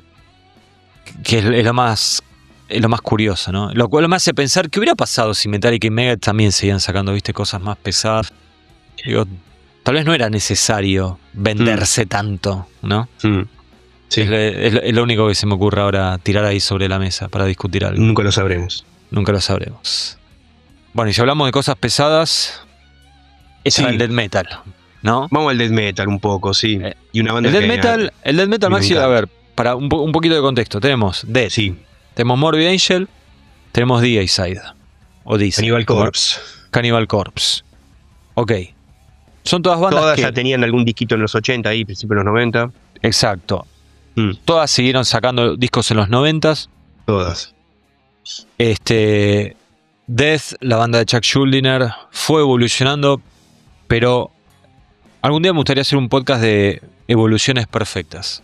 Que es, lo más es lo más curioso, ¿no? Lo cual me hace pensar qué hubiera pasado si Metallica y Megadeth también seguían sacando, viste, cosas más pesadas. Digo, tal vez no era necesario venderse tanto, ¿no? Mm. Sí, Es, lo- es lo- es lo único que se me ocurre ahora tirar ahí sobre la mesa para discutir algo. nunca lo sabremos. Nunca lo sabremos. Bueno, y si hablamos de cosas pesadas, es Sí. el death metal, ¿no? Vamos al death metal un poco, sí. Eh, y una banda El death metal, el death metal me Maxi, a ver, para un, po- un poquito de contexto, tenemos Death, Sí, tenemos Morbid Angel, tenemos Side o Deicide, Cannibal Corpse. Cannibal Corpse. Ok. Son todas bandas Todas que... ya tenían algún disquito en los 80 y principios de los 90. Exacto. Mm, Todas siguieron sacando discos en los 90 todas. Este, Death, la banda de Chuck Schuldiner, fue evolucionando, pero algún día me gustaría hacer un podcast de evoluciones perfectas.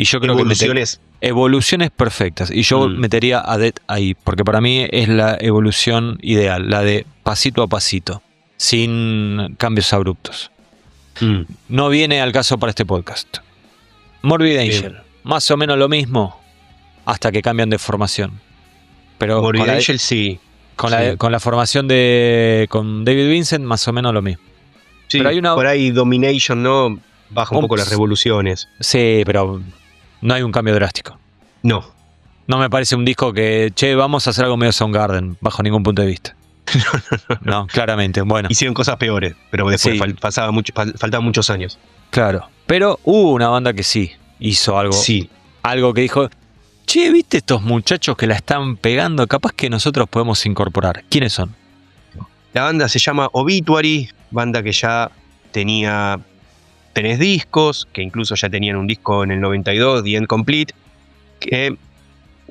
Y yo creo que meter- Evoluciones. evoluciones perfectas. Y yo Mm. metería a Death ahí, porque para mí es la evolución ideal, la de pasito a pasito, sin cambios abruptos. Mm, No viene al caso para este podcast. Morbid Bien. Angel, más o menos lo mismo, hasta que cambian de formación. Pero Morbid la, Angel sí. con la- sí. con la formación de con David Vincent, más o menos lo mismo. Sí, Pero hay una- Por ahí Domination, ¿no? Baja un Un- poco las revoluciones. Sí, pero no hay un cambio drástico. No. No me parece un disco que, che, vamos a hacer algo medio Soundgarden, bajo ningún punto de vista. No, claramente, bueno, Hicieron cosas peores, pero después Sí. fal- pasaba mucho, fal- faltaban muchos años. claro. Pero hubo una banda que sí hizo algo, Sí. algo que dijo, che, ¿viste estos muchachos que la están pegando? Capaz que nosotros podemos incorporar. ¿Quiénes son? La banda se llama Obituary, banda que ya tenía tres discos, que incluso ya tenían un disco en el 92, The End Complete, que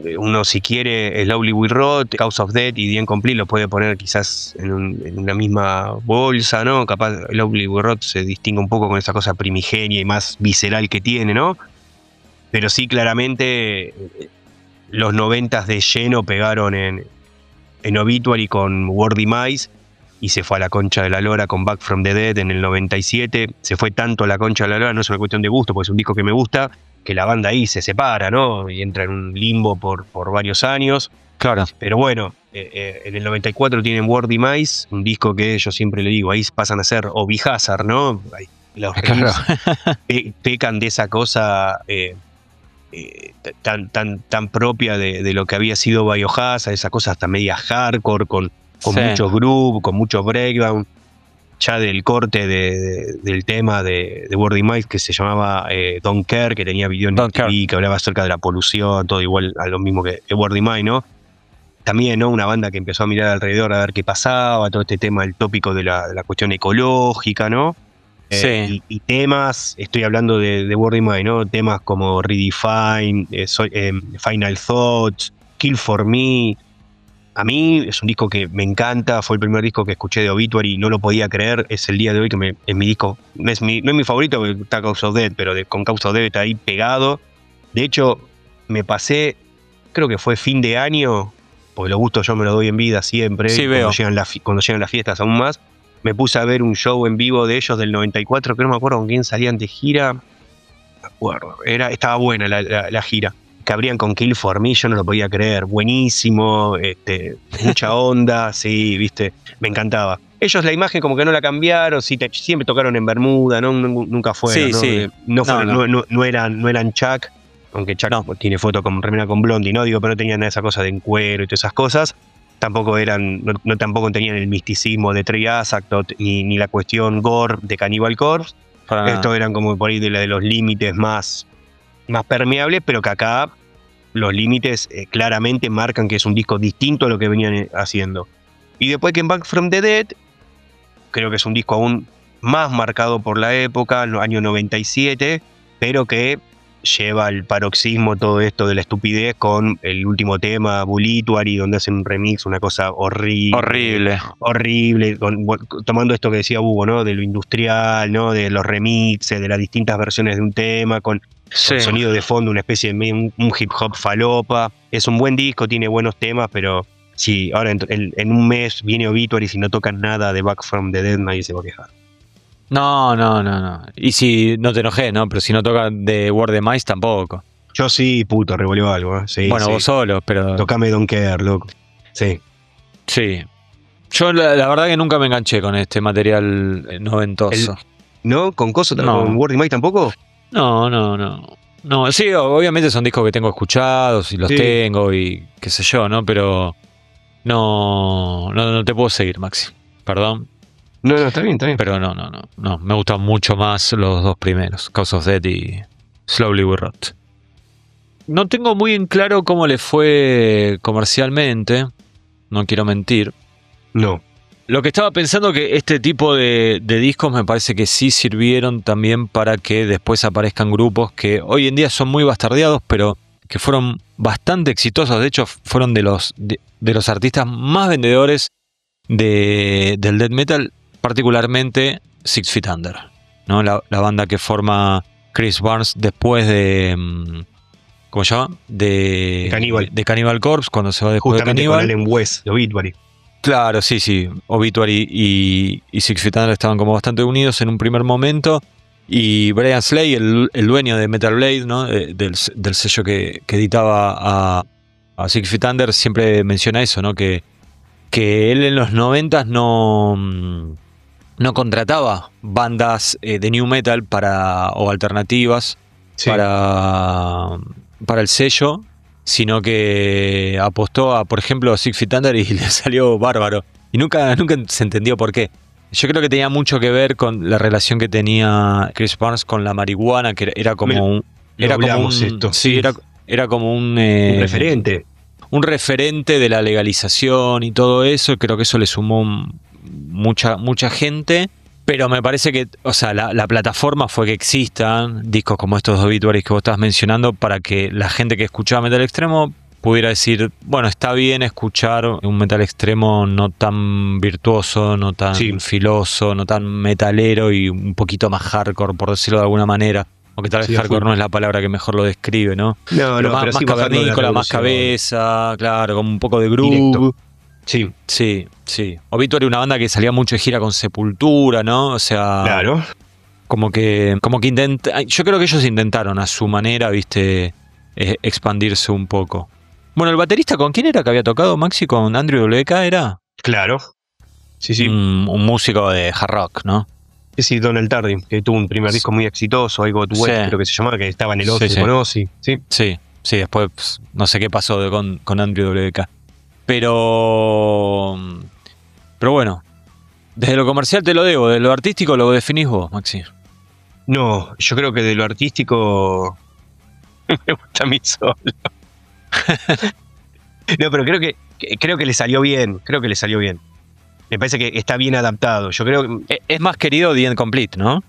eh, uno si quiere Slowly We Rot, Cause of Death y The End Complete lo puede poner quizás en una misma bolsa, ¿no? Capaz Slowly We Rot se distingue un poco con esa cosa primigenia y más visceral que tiene, ¿no? Pero sí, claramente eh, los noventas de lleno pegaron en, en Obituary con Wordy Mice y se fue a la concha de la lora con Back from the Dead en el 97. Se fue tanto a la concha de la lora, no es una cuestión de gusto, porque es un disco que me gusta, que la banda ahí se separa, ¿no? Y entra en un limbo por, por varios años. Claro. Pero bueno, eh, eh, en el 94 tienen Word Mice, un disco que yo siempre le digo, ahí pasan a ser Obi Hazard, ¿no? Ahí, los Claro. pe- pecan de esa cosa eh, eh, tan, tan, tan propia de, de lo que había sido Biohazard, esa cosa hasta media hardcore, con, con Sí. muchos groove, con mucho breakdown, ya del corte de- de- del tema de, de Wordy Mice que se llamaba eh, Don't Care, que tenía video en Don't Care. MTV, que hablaba acerca de la polución, todo igual a lo mismo que, Wordy Mice, ¿no? También, ¿no? Una banda que empezó a mirar alrededor a ver qué pasaba, todo este tema, el tópico de la, cuestión ecológica, ¿no? Eh, Sí. y, y temas, estoy hablando de, de Word in Mind, ¿no? Temas como Redefine, eh, so- eh, Final Thoughts, Kill for Me. A mí es un disco que me encanta, fue el primer disco que escuché de Obituary y no lo podía creer. Es el día de hoy que me- es mi disco, no es mi, no es mi favorito está Cause of Death, pero de- con Cause of Death está ahí pegado. De hecho, me pasé, creo que fue fin de año, porque los gustos yo me los doy en vida siempre, Sí, y veo. Cuando, llegan cuando llegan las fiestas aún más me puse a ver un show en vivo de ellos del 94, que no me acuerdo con quién salían de gira. Me acuerdo. Era, estaba buena la, la- la gira. Que abrían con Kill for Me, yo no lo podía creer. Buenísimo, este, mucha onda, sí, viste, me encantaba. Ellos la imagen como que no la cambiaron, sí, te- siempre tocaron en Bermuda, nunca fueron, Sí, ¿no? sí. Eh, No, fueron- No, no. no- no- eran, no eran Chuck, aunque Chuck tiene foto con remera con Blondie, ¿no? Digo, pero no tenían esa cosa de en cuero y todas esas cosas tampoco eran, no, tampoco tenían el misticismo de Trey Asactot ni, ni la cuestión gore de Cannibal Corpse. Para nada. Esto eran como por ahí de, la de los límites más, más permeables, pero que acá los límites eh, claramente marcan que es un disco distinto a lo que venían eh, haciendo. Y después que en Back from the Dead, creo que es un disco aún más marcado por la época, el año 97, pero que lleva al paroxismo todo esto de la estupidez con el último tema, Bulituary, donde hacen un remix, una cosa horrible Horrible. horrible, con- tomando esto que decía Hugo, ¿no? De lo industrial, ¿no? De los remixes, de las distintas versiones de un tema, con Sí. con sonido de fondo, una especie de un, un hip hop falopa. Es un buen disco, tiene buenos temas, pero si ahora en, en- en un mes viene Obituary y si no tocan nada de Back from the Dead, nadie se va a quejar. No, no, no, no. Y si no te enojé, ¿no? Pero si no toca de Word de Mice tampoco. Yo sí, puto, revolvió algo, ¿eh? Sí, bueno, sí. vos solo, pero. Tocame Don't Care, loco. Sí. Sí. Yo la, la verdad que nunca me enganché con este material eh, noventoso. ¿No? ¿Con Coso? No. ¿Con Word Mike tampoco? No, no, no. No, sí, obviamente son discos que tengo escuchados y los Sí. tengo y qué sé yo, ¿no? Pero no, no, no te puedo seguir, Maxi. Perdón, No, no, está bien, está bien. pero no, no, no. No, me gustan mucho más los dos primeros, Cause of Death y Slowly We Rot. No tengo muy en claro cómo le fue comercialmente, no quiero mentir. No. Lo que estaba pensando que este tipo de, de discos me parece que sí sirvieron también para que después aparezcan grupos que hoy en día son muy bastardeados, pero que fueron bastante exitosos. De hecho, fueron de los, de, de los artistas más vendedores de, del death metal, particularmente Six Feet Under, ¿no? la, la banda que forma Chris Barnes después de... mm, ¿Cómo se llama? De, De Cannibal. de Cannibal Corpse, cuando se va después de Justamente Cannibal. con Allen West, de Obituary. Claro, sí, sí. Obituary y, y Six Feet Under estaban como bastante unidos en un primer momento. Y Brian Slay, el, el dueño de Metal Blade, ¿no? Del, del sello que, que editaba a, a Six Feet Under, siempre menciona eso, ¿no? Que, que él en los noventas no, mm, no contrataba bandas eh, de new metal para, o alternativas Sí. para, para el sello, sino que apostó a, por ejemplo, a Six Feet Under y le salió bárbaro. Y nunca, nunca se entendió por qué. Yo creo que tenía mucho que ver con la relación que tenía Chris Barnes con la marihuana, que era- como un. Era como un, esto. sí, era, era como un, eh, Un referente. un referente de la legalización y todo eso. Creo que eso le sumó m- mucha, mucha gente. Pero me parece que, o sea, la, la plataforma fue que existan discos como estos obituaries que vos estabas mencionando para que la gente que escuchaba metal extremo pudiera decir, bueno, está bien escuchar un metal extremo no tan virtuoso, no tan Sí. filoso, no tan metalero y un poquito más hardcore, por decirlo de alguna manera. Aunque tal vez Sí, hardcore no es la palabra que mejor lo describe, ¿no? No, Pero más, pero más sí cavernícola, más cabeza, claro, como un poco de groove. Directo. Sí, Sí, sí. Obituary una banda que salía mucho de gira con Sepultura, ¿no? O sea, claro. como que como que intenta, yo creo que ellos intentaron a su manera, ¿viste? Eh, expandirse un poco. Bueno, el baterista, ¿con quién era que había tocado Maxi? ¿Con Andrew WK era? Claro. Sí, sí. Un, un músico de hard rock, ¿no? Sí, sí, Donald Tardy, que tuvo un primer disco muy exitoso, I Got Wet, Sí. creo que se llamaba, que estaba en el Sí, Ozzy sí. con Ozzy. Sí. Sí, sí, después pues, no sé qué pasó de- con, con Andrew WK. Pero. Pero bueno, desde lo comercial te lo debo, de lo artístico lo definís vos, Maxi. No, yo creo que de lo artístico me gusta a mí solo. no, pero creo que, creo que le salió bien, creo que le salió bien. Me parece que está bien adaptado. Yo creo que Es más querido The Incomplete, ¿no?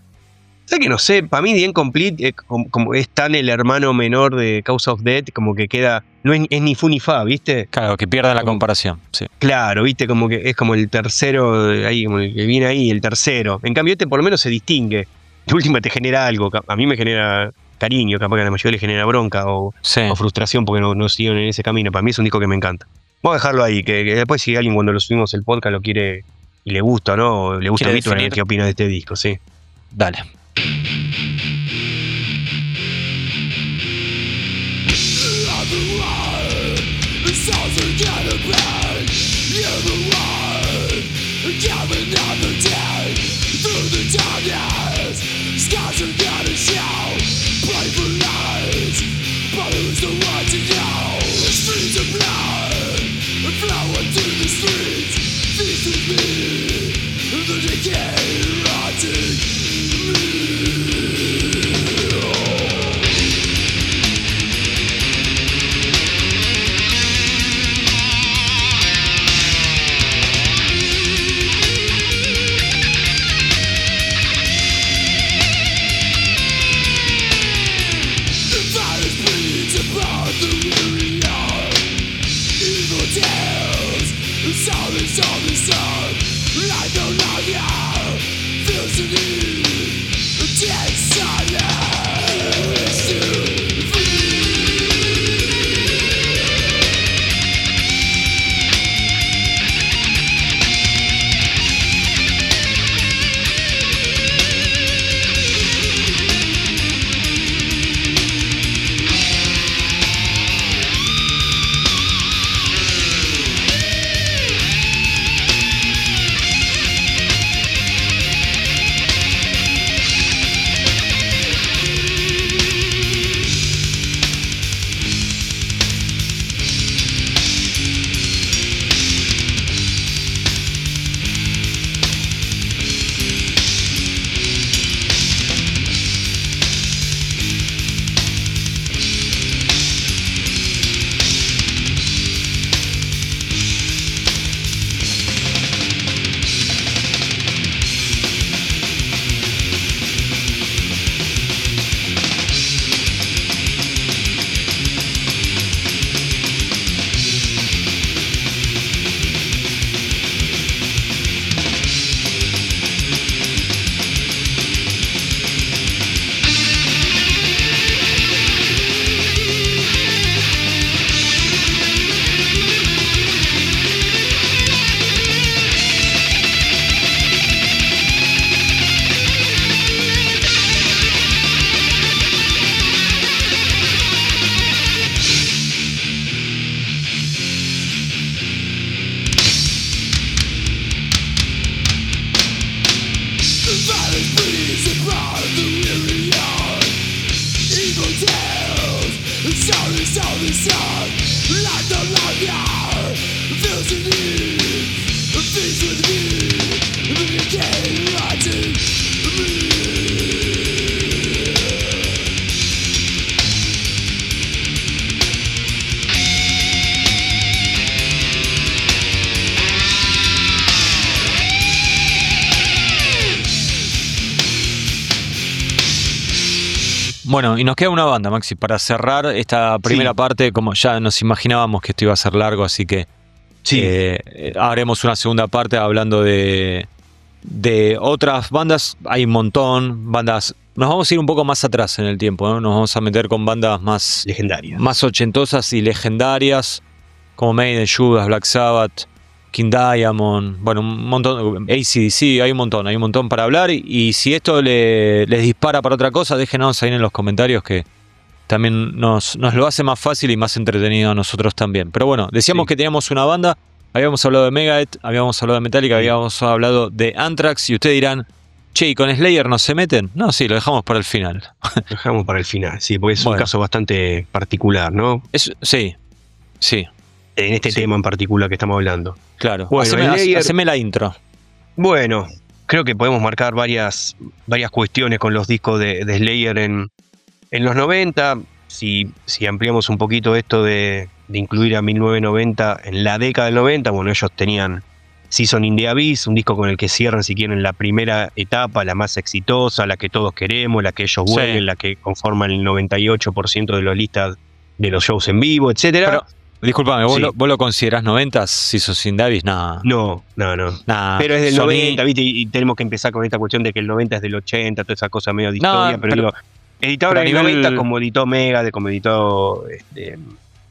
¿Sabes que no sé? Para mí, The Incomplete, eh, como, como es tan el hermano menor de Cause of Death, como que queda. No es, es ni fu ni fa, ¿viste? Claro, que pierdan la comparación. Sí. Claro, ¿viste? Como que es como el tercero, eh, ahí, como el que viene ahí, el tercero. En cambio, este por lo menos se distingue. De última te genera algo. A mí me genera cariño, capaz que a la mayoría le genera bronca o, Sí. o frustración porque no, no siguieron en ese camino. Para mí es un disco que me encanta. Voy a dejarlo ahí, que, que después si alguien cuando lo subimos el podcast lo quiere y le gusta, ¿no? O le gusta a Víctor. ¿qué opina de este disco? Sí. Dale. thank you Bueno, y nos queda una banda, Maxi, para cerrar esta primera Sí. parte, como ya nos imaginábamos que esto iba a ser largo, así que Sí. eh, haremos una segunda parte hablando de, de otras bandas. Hay un montón, bandas. Nos vamos a ir un poco más atrás en el tiempo, ¿no? Nos vamos a meter con bandas más, Legendaria. más ochentosas y legendarias, como Maiden, Judas, Black Sabbath, King Diamond, bueno, un montón, ACDC, hay un montón, hay un montón para hablar. Y, y si esto le- les dispara para otra cosa, déjenos ahí en los comentarios que, también nos, nos lo hace más fácil y más entretenido a nosotros también. Pero bueno, decíamos Sí. que teníamos una banda, habíamos hablado de Megadeth, habíamos hablado de Metallica, habíamos hablado de Anthrax y ustedes dirán, che, ¿y con Slayer no se meten? No, sí, lo dejamos para el final. Lo dejamos para el final, sí, porque es Bueno. un caso bastante particular, ¿no? Es, sí, sí, En este Sí. tema en particular que estamos hablando. Claro. Bueno, haceme, la intro. Bueno, creo que podemos marcar varias, varias cuestiones con los discos de, de Slayer en, en los 90. Si, si ampliamos un poquito esto de, de incluir a 1990 en la década del 90, bueno, ellos tenían Season in the Abyss, un disco con el que cierran, si quieren, la primera etapa, la más exitosa, la que todos queremos, la que ellos Sí. vuelven, la que conforman el 98% de las listas de los shows en vivo, etcétera. Pero, discúlpame, ¿vos, Sí. lo, vos lo considerás 90 si sos sin Davis? Nada. no, no, no. Nah, Pero es del Sony- 90, ¿viste? Y, y tenemos que empezar con esta cuestión de que el 90 es del 80, toda esa cosa medio de No, historia. pero, pero- digo, editado en el nivel- 90 como editó Mega, de como editó este,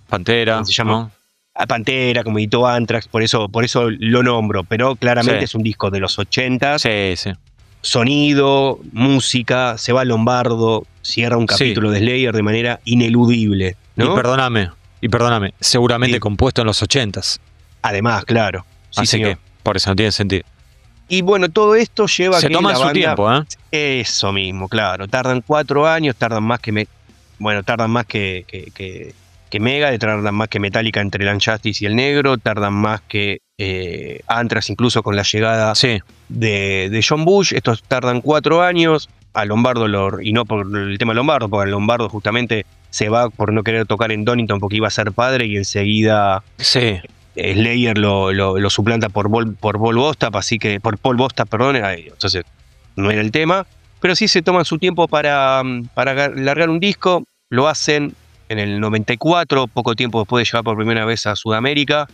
Pantera, ¿Cómo se llama? ¿no? a Pantera, como editó Anthrax, por eso, por eso lo nombro. Pero claramente Sí. es un disco de los 80, Sí, sí. sonido, música, se va Lombardo, cierra un Sí. capítulo de Slayer de manera ineludible. ¿no? Y perdóname, y perdóname, seguramente Sí. compuesto en los 80s. Además, claro. Sí, así señor. que, por eso no tiene sentido. Y bueno, todo esto lleva a Se que toman la su banda- tiempo, ¿eh? Eso mismo, claro. Tardan cuatro años, tardan más que me, bueno, tardan más que, que, que, que Mega, tardan más que Metallica entre el Unjustice y el Negro, tardan más que eh, Anthrax incluso con la llegada Sí, de, de John Bush. Estos tardan cuatro años. A Lombardo, lo- y no por el tema de Lombardo, porque Lombardo justamente se va por no querer tocar en Donington porque iba a ser padre y enseguida sí. eh, Slayer lo, lo- lo suplanta por Paul, por Paul Bostap, así que por Paul Bostap, perdón, entonces no era el tema, pero sí se toman su tiempo para, mm, para ga- largar un disco, lo hacen en el 94, poco tiempo después de llegar por primera vez a Sudamérica,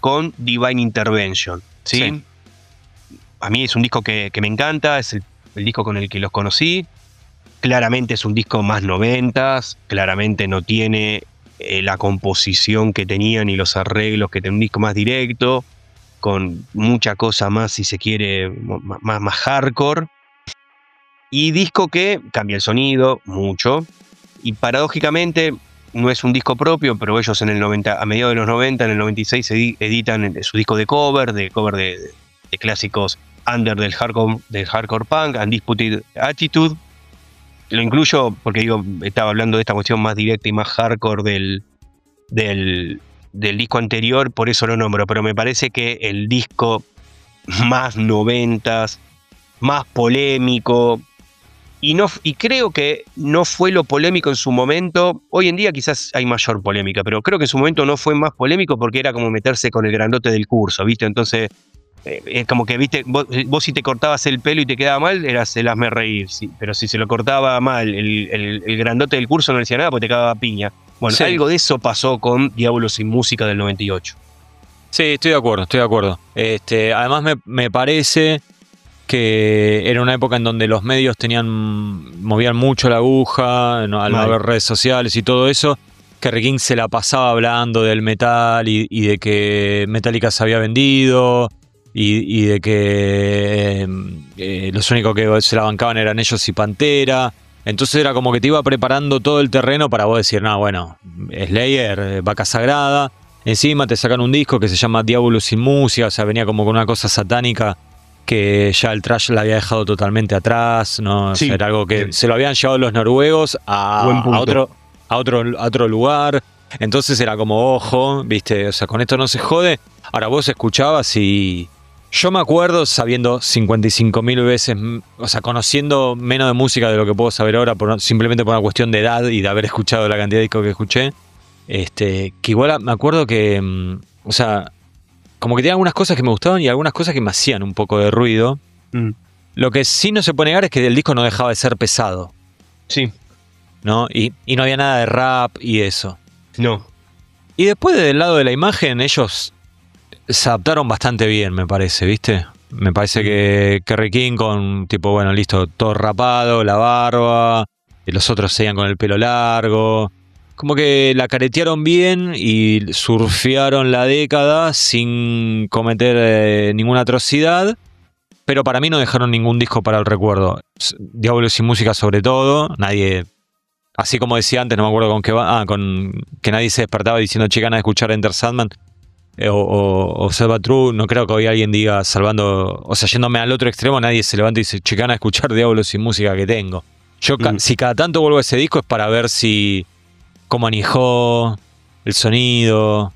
con Divine Intervention, ¿sí? Sí. A mí es un disco que, que me encanta, es el, el disco con el que los conocí, claramente es un disco más noventas, claramente no tiene eh, la composición que tenían y los arreglos que tiene un disco más directo, con mucha cosa más, si se quiere, más, más hardcore. Y disco que cambia el sonido mucho. Y paradójicamente no es un disco propio, pero ellos en el 90, a mediados de los 90, en el 96, edi- editan su disco de cover, de cover de clásicos under del hardcore, del hardcore punk, Undisputed Attitude. Lo incluyo porque digo, estaba hablando de esta cuestión más directa y más hardcore del, del, disco anterior, por eso lo nombro, pero me parece que el disco más noventas, más polémico, y, no, y creo que no fue lo polémico en su momento, hoy en día quizás hay mayor polémica, pero creo que en su momento no fue más polémico porque era como meterse con el grandote del curso, ¿viste? Entonces, eh, es como que, ¿viste? Vos, vos si te cortabas el pelo y te quedaba mal, eras el hazme reír, sí, pero si se lo cortaba mal el, el- el grandote del curso no decía nada porque te cagaba piña. Bueno, Sí. algo de eso pasó con Diablo sin música del 98. Sí, estoy de acuerdo, estoy de acuerdo. Este, además me, me parece que era una época en donde los medios tenían movían mucho la aguja, no- al no haber redes sociales y todo eso, que King se la pasaba hablando del metal y, y de que Metallica se había vendido y, y de que eh, eh, los únicos que se la bancaban eran ellos y Pantera. Entonces era como que te iba preparando todo el terreno para vos decir, no, bueno, Slayer, eh, vaca sagrada. Encima te sacan un disco que se llama Diablo sin música, o sea, venía como con una cosa satánica que ya el trash la había dejado totalmente atrás, ¿no? O sea, Sí, era algo que se lo habían llevado los noruegos a, a otro, a, otro, a otro lugar. Entonces era como, ojo, ¿viste? O sea, con esto no se jode. Ahora vos escuchabas y. Yo me acuerdo sabiendo 55 mil veces, o sea, conociendo menos de música de lo que puedo saber ahora, por, simplemente por una cuestión de edad y de haber escuchado la cantidad de discos que escuché. Este, que igual me acuerdo que, o sea, como que tenía algunas cosas que me gustaban y algunas cosas que me hacían un poco de ruido. Mm. Lo que sí no se puede negar es que el disco no dejaba de ser pesado, Sí, ¿no? Y, y no había nada de rap y eso. no. Y después del lado de la imagen, ellos se adaptaron bastante bien, me parece, ¿viste? Me parece que Kerry King con, tipo, bueno, listo, todo rapado, la barba, y los otros seguían con el pelo largo. Como que la caretearon bien y surfearon la década sin cometer eh, ninguna atrocidad. Pero para mí no dejaron ningún disco para el recuerdo. Diablo sin música sobre todo. Nadie Así como decía antes, no me acuerdo con qué va. Ah, con que nadie se despertaba diciendo, che, ganas de escuchar Enter Sandman. Eh, o, o, o True, no creo que hoy alguien diga salvando, o sea, yéndome al otro extremo, nadie se levanta y dice, che, ganas de escuchar Diablo sin música que tengo. Yo, ca- Mm. si cada tanto vuelvo a ese disco es para ver si, cómo anijó, el sonido,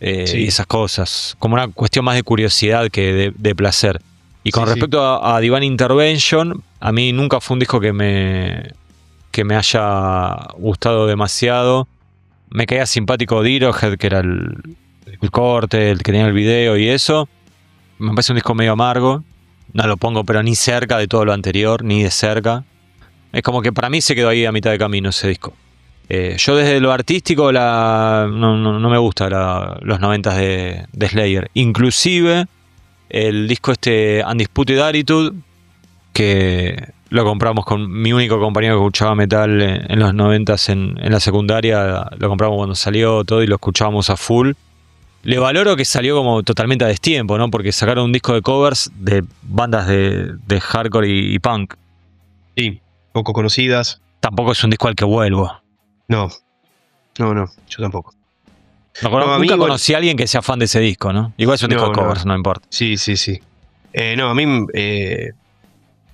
eh, Sí. y esas cosas. Como una cuestión más de curiosidad que de, de placer. Y con Sí, sí. respecto a, a Divine Intervention, a mí nunca fue un disco que me, que me haya gustado demasiado. Me caía simpático Dirohead, que era el, el corte, el que tenía el video y eso. Me parece un disco medio amargo. No lo pongo, pero ni cerca de todo lo anterior, ni de cerca. Es como que para mí se quedó ahí a mitad de camino ese disco. Eh, yo desde lo artístico la, no, no- me gusta los 90 de, de Slayer. Inclusive el disco este Undisputed Attitude, que lo compramos con mi único compañero que escuchaba metal en, en los 90 en, en la secundaria, lo compramos cuando salió todo y lo escuchábamos a full. Le valoro que salió como totalmente a destiempo, ¿no? Porque sacaron un disco de covers de bandas de, de hardcore y, y punk. Sí, poco conocidas. Tampoco es un disco al que vuelvo. No, no, no, yo tampoco. No, No, nunca igual- conocí a alguien que sea fan de ese disco, ¿no? Igual es un disco de covers, no, importa. Sí, sí, sí. Eh, no, a mí eh,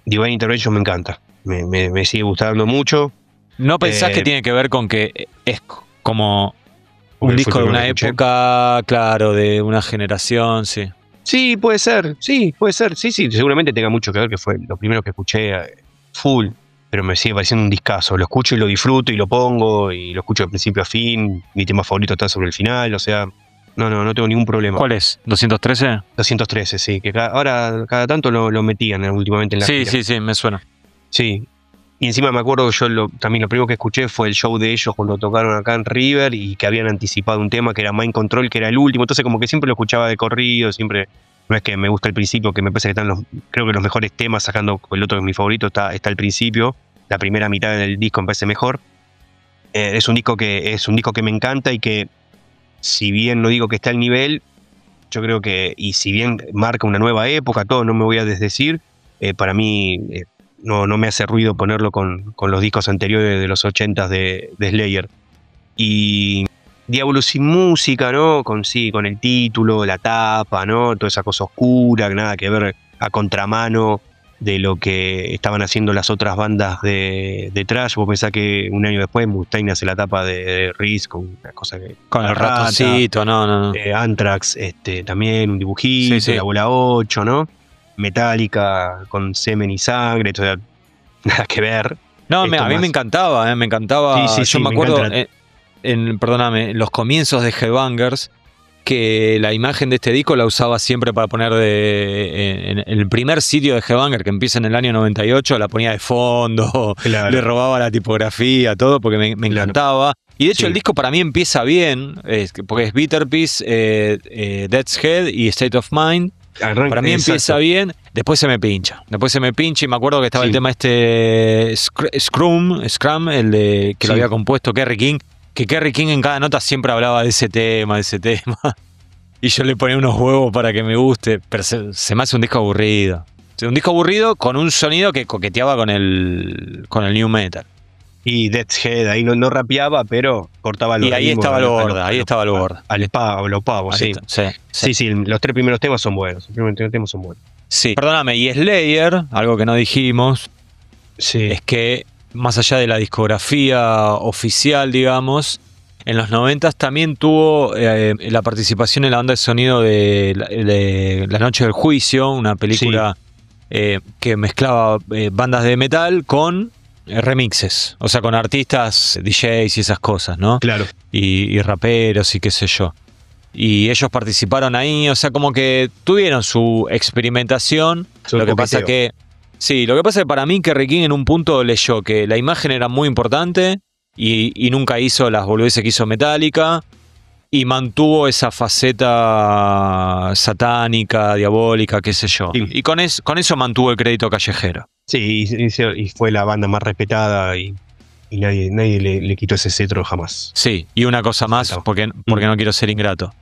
Divine Intervention me encanta. Me, me- me sigue gustando mucho. ¿No pensás Eh, que tiene que ver con que es como un disco de una época, claro, de una generación, sí? Sí, puede ser, sí, puede ser. Sí, sí, seguramente tenga mucho que ver que fue lo primero que escuché eh, full, pero me sigue pareciendo un discazo. Lo escucho y lo disfruto y lo pongo y lo escucho de principio a fin. Mi tema favorito está sobre el final, o sea, no, no, no tengo ningún problema. ¿Cuál es? ¿213? 213, sí, que cada- ahora cada tanto lo, lo metían eh, últimamente en la Sí, gira. sí, sí, me suena. Sí. Y encima me acuerdo que yo lo- también lo primero que escuché fue el show de ellos cuando tocaron acá en River y que habían anticipado un tema que era Mind Control, que era el último. Entonces como que siempre lo escuchaba de corrido, siempre no es que me gusta el principio, que me parece que están los, creo que los mejores temas, sacando el otro que es mi favorito, está, está al principio. La primera mitad del disco me parece mejor. Eh, es un disco que es un disco que me encanta y que si bien no digo que está al nivel, yo creo que, y si bien marca una nueva época, todo no me voy a desdecir, eh, para mí eh, no, no me hace ruido ponerlo con, con los discos anteriores de los 80 de, de Slayer. Y Diablo sin música, ¿no? Con sí, con el título, la tapa, ¿no? Toda esa cosa oscura, nada que ver a contramano de lo que estaban haciendo las otras bandas de, de trash. Vos pensás que un año después Mustaine hace la tapa de, de Riz con una cosa que. Con el rata, ratoncito, no, no, no. eh, Anthrax, este, también un dibujito, Sí, sí. la bola 8, ¿no? Metálica con semen y sangre, o sea, nada que ver. No, me- a mí más. me encantaba, eh, me encantaba. Sí, sí, Yo sí, me acuerdo, en, en- perdóname, en los comienzos de Headbangers, que la imagen de este disco la usaba siempre para poner de, en, en el primer sitio de Headbanger, que empieza en el año 98, la ponía de fondo, Claro. le robaba la tipografía, todo, porque me, me Claro. encantaba. Y de hecho Sí. el disco para mí empieza bien, porque es Bitter Peace, eh, eh, Death's Head y State of Mind. Arranca- Para mí exacto. empieza bien, después se me pincha. Después se me pincha y me acuerdo que estaba el tema este Scr- Scrum, Scrum, el de que lo había compuesto Kerry King, que Kerry King en cada nota siempre hablaba de ese tema, de ese tema. Y yo le ponía unos huevos para que me guste, pero se, se me hace un disco aburrido. Un disco aburrido con un sonido que coqueteaba con el con el new metal. Y Death's Head ahí no, no rapeaba, pero cortaba los Y ahí ritmos estaba lo gorda, ahí estaba lo gorda. Al pavo, los pavos, Ahí sí. sí, sí. Los tres primeros temas son buenos. Los primeros temas son buenos. Sí. Perdóname, y Slayer, algo que no dijimos, Sí. es que más allá de la discografía oficial, digamos, en los 90 también tuvo eh, la participación en la banda de sonido de, la- de La Noche del Juicio, una película eh, que mezclaba eh, bandas de metal con remixes, o sea, con artistas, DJs y esas cosas, ¿no? Claro. y, y raperos y qué sé yo. Y ellos participaron ahí, o sea, como que tuvieron su experimentación. Su lo que pasa que. Sí, lo que pasa es que para mí que King en un punto leyó que la imagen era muy importante y, y nunca hizo las boludeces que hizo Metallica y mantuvo esa faceta satánica, diabólica, qué sé yo. Sí. Y con, es- con eso mantuvo el crédito callejero. Sí, y, fue la banda más respetada y, y nadie, nadie le, le quitó ese cetro jamás. Sí, y una cosa más, porque, porque no quiero ser ingrato.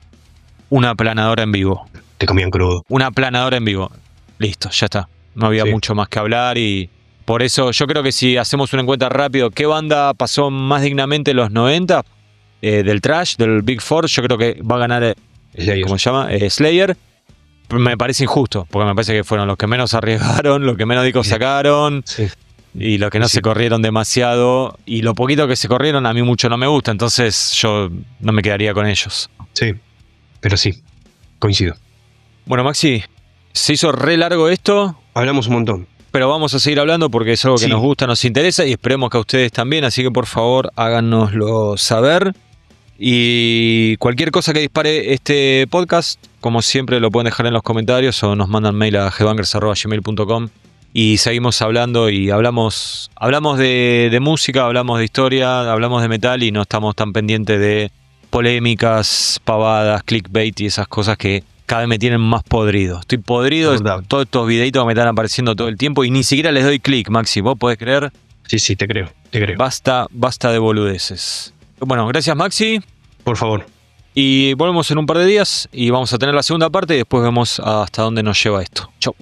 Una aplanadora en vivo. Te comían crudo. una aplanadora en vivo. Listo, ya está. No había Sí. mucho más que hablar y Por eso yo creo que si hacemos una encuesta rápido, ¿qué banda pasó más dignamente en los 90? Eh, del trash, del Big Four, yo creo que va a ganar, eh, Slayer. ¿cómo se llama? Eh, Slayer. Me parece injusto, porque me parece que fueron los que menos arriesgaron, los que menos discos sacaron Sí. y los que no Sí. se corrieron demasiado. Y lo poquito que se corrieron a mí mucho no me gusta, entonces yo no me quedaría con ellos. Sí. Pero sí, coincido. Bueno, Maxi, se hizo re largo esto, Hablamos un montón. pero vamos a seguir hablando porque es algo que Sí. nos gusta, nos interesa y esperemos que a ustedes también, así que por favor háganoslo saber. Y cualquier cosa que dispare este podcast, como siempre lo pueden dejar en los comentarios o nos mandan mail a gbangers.gmail.com y seguimos hablando y hablamos, hablamos de, de música, hablamos de historia, hablamos de metal y no estamos tan pendientes de polémicas, pavadas, clickbait y esas cosas que cada vez me tienen más podrido. Estoy podrido de todos estos videitos que me están apareciendo todo el tiempo y ni siquiera les doy click, Maxi. ¿Vos podés creer? Sí, sí, te creo, te creo. Basta, basta de boludeces. Bueno, gracias Maxi. Por favor. Y volvemos en un par de días y vamos a tener la segunda parte y después vemos hasta dónde nos lleva esto. Chau.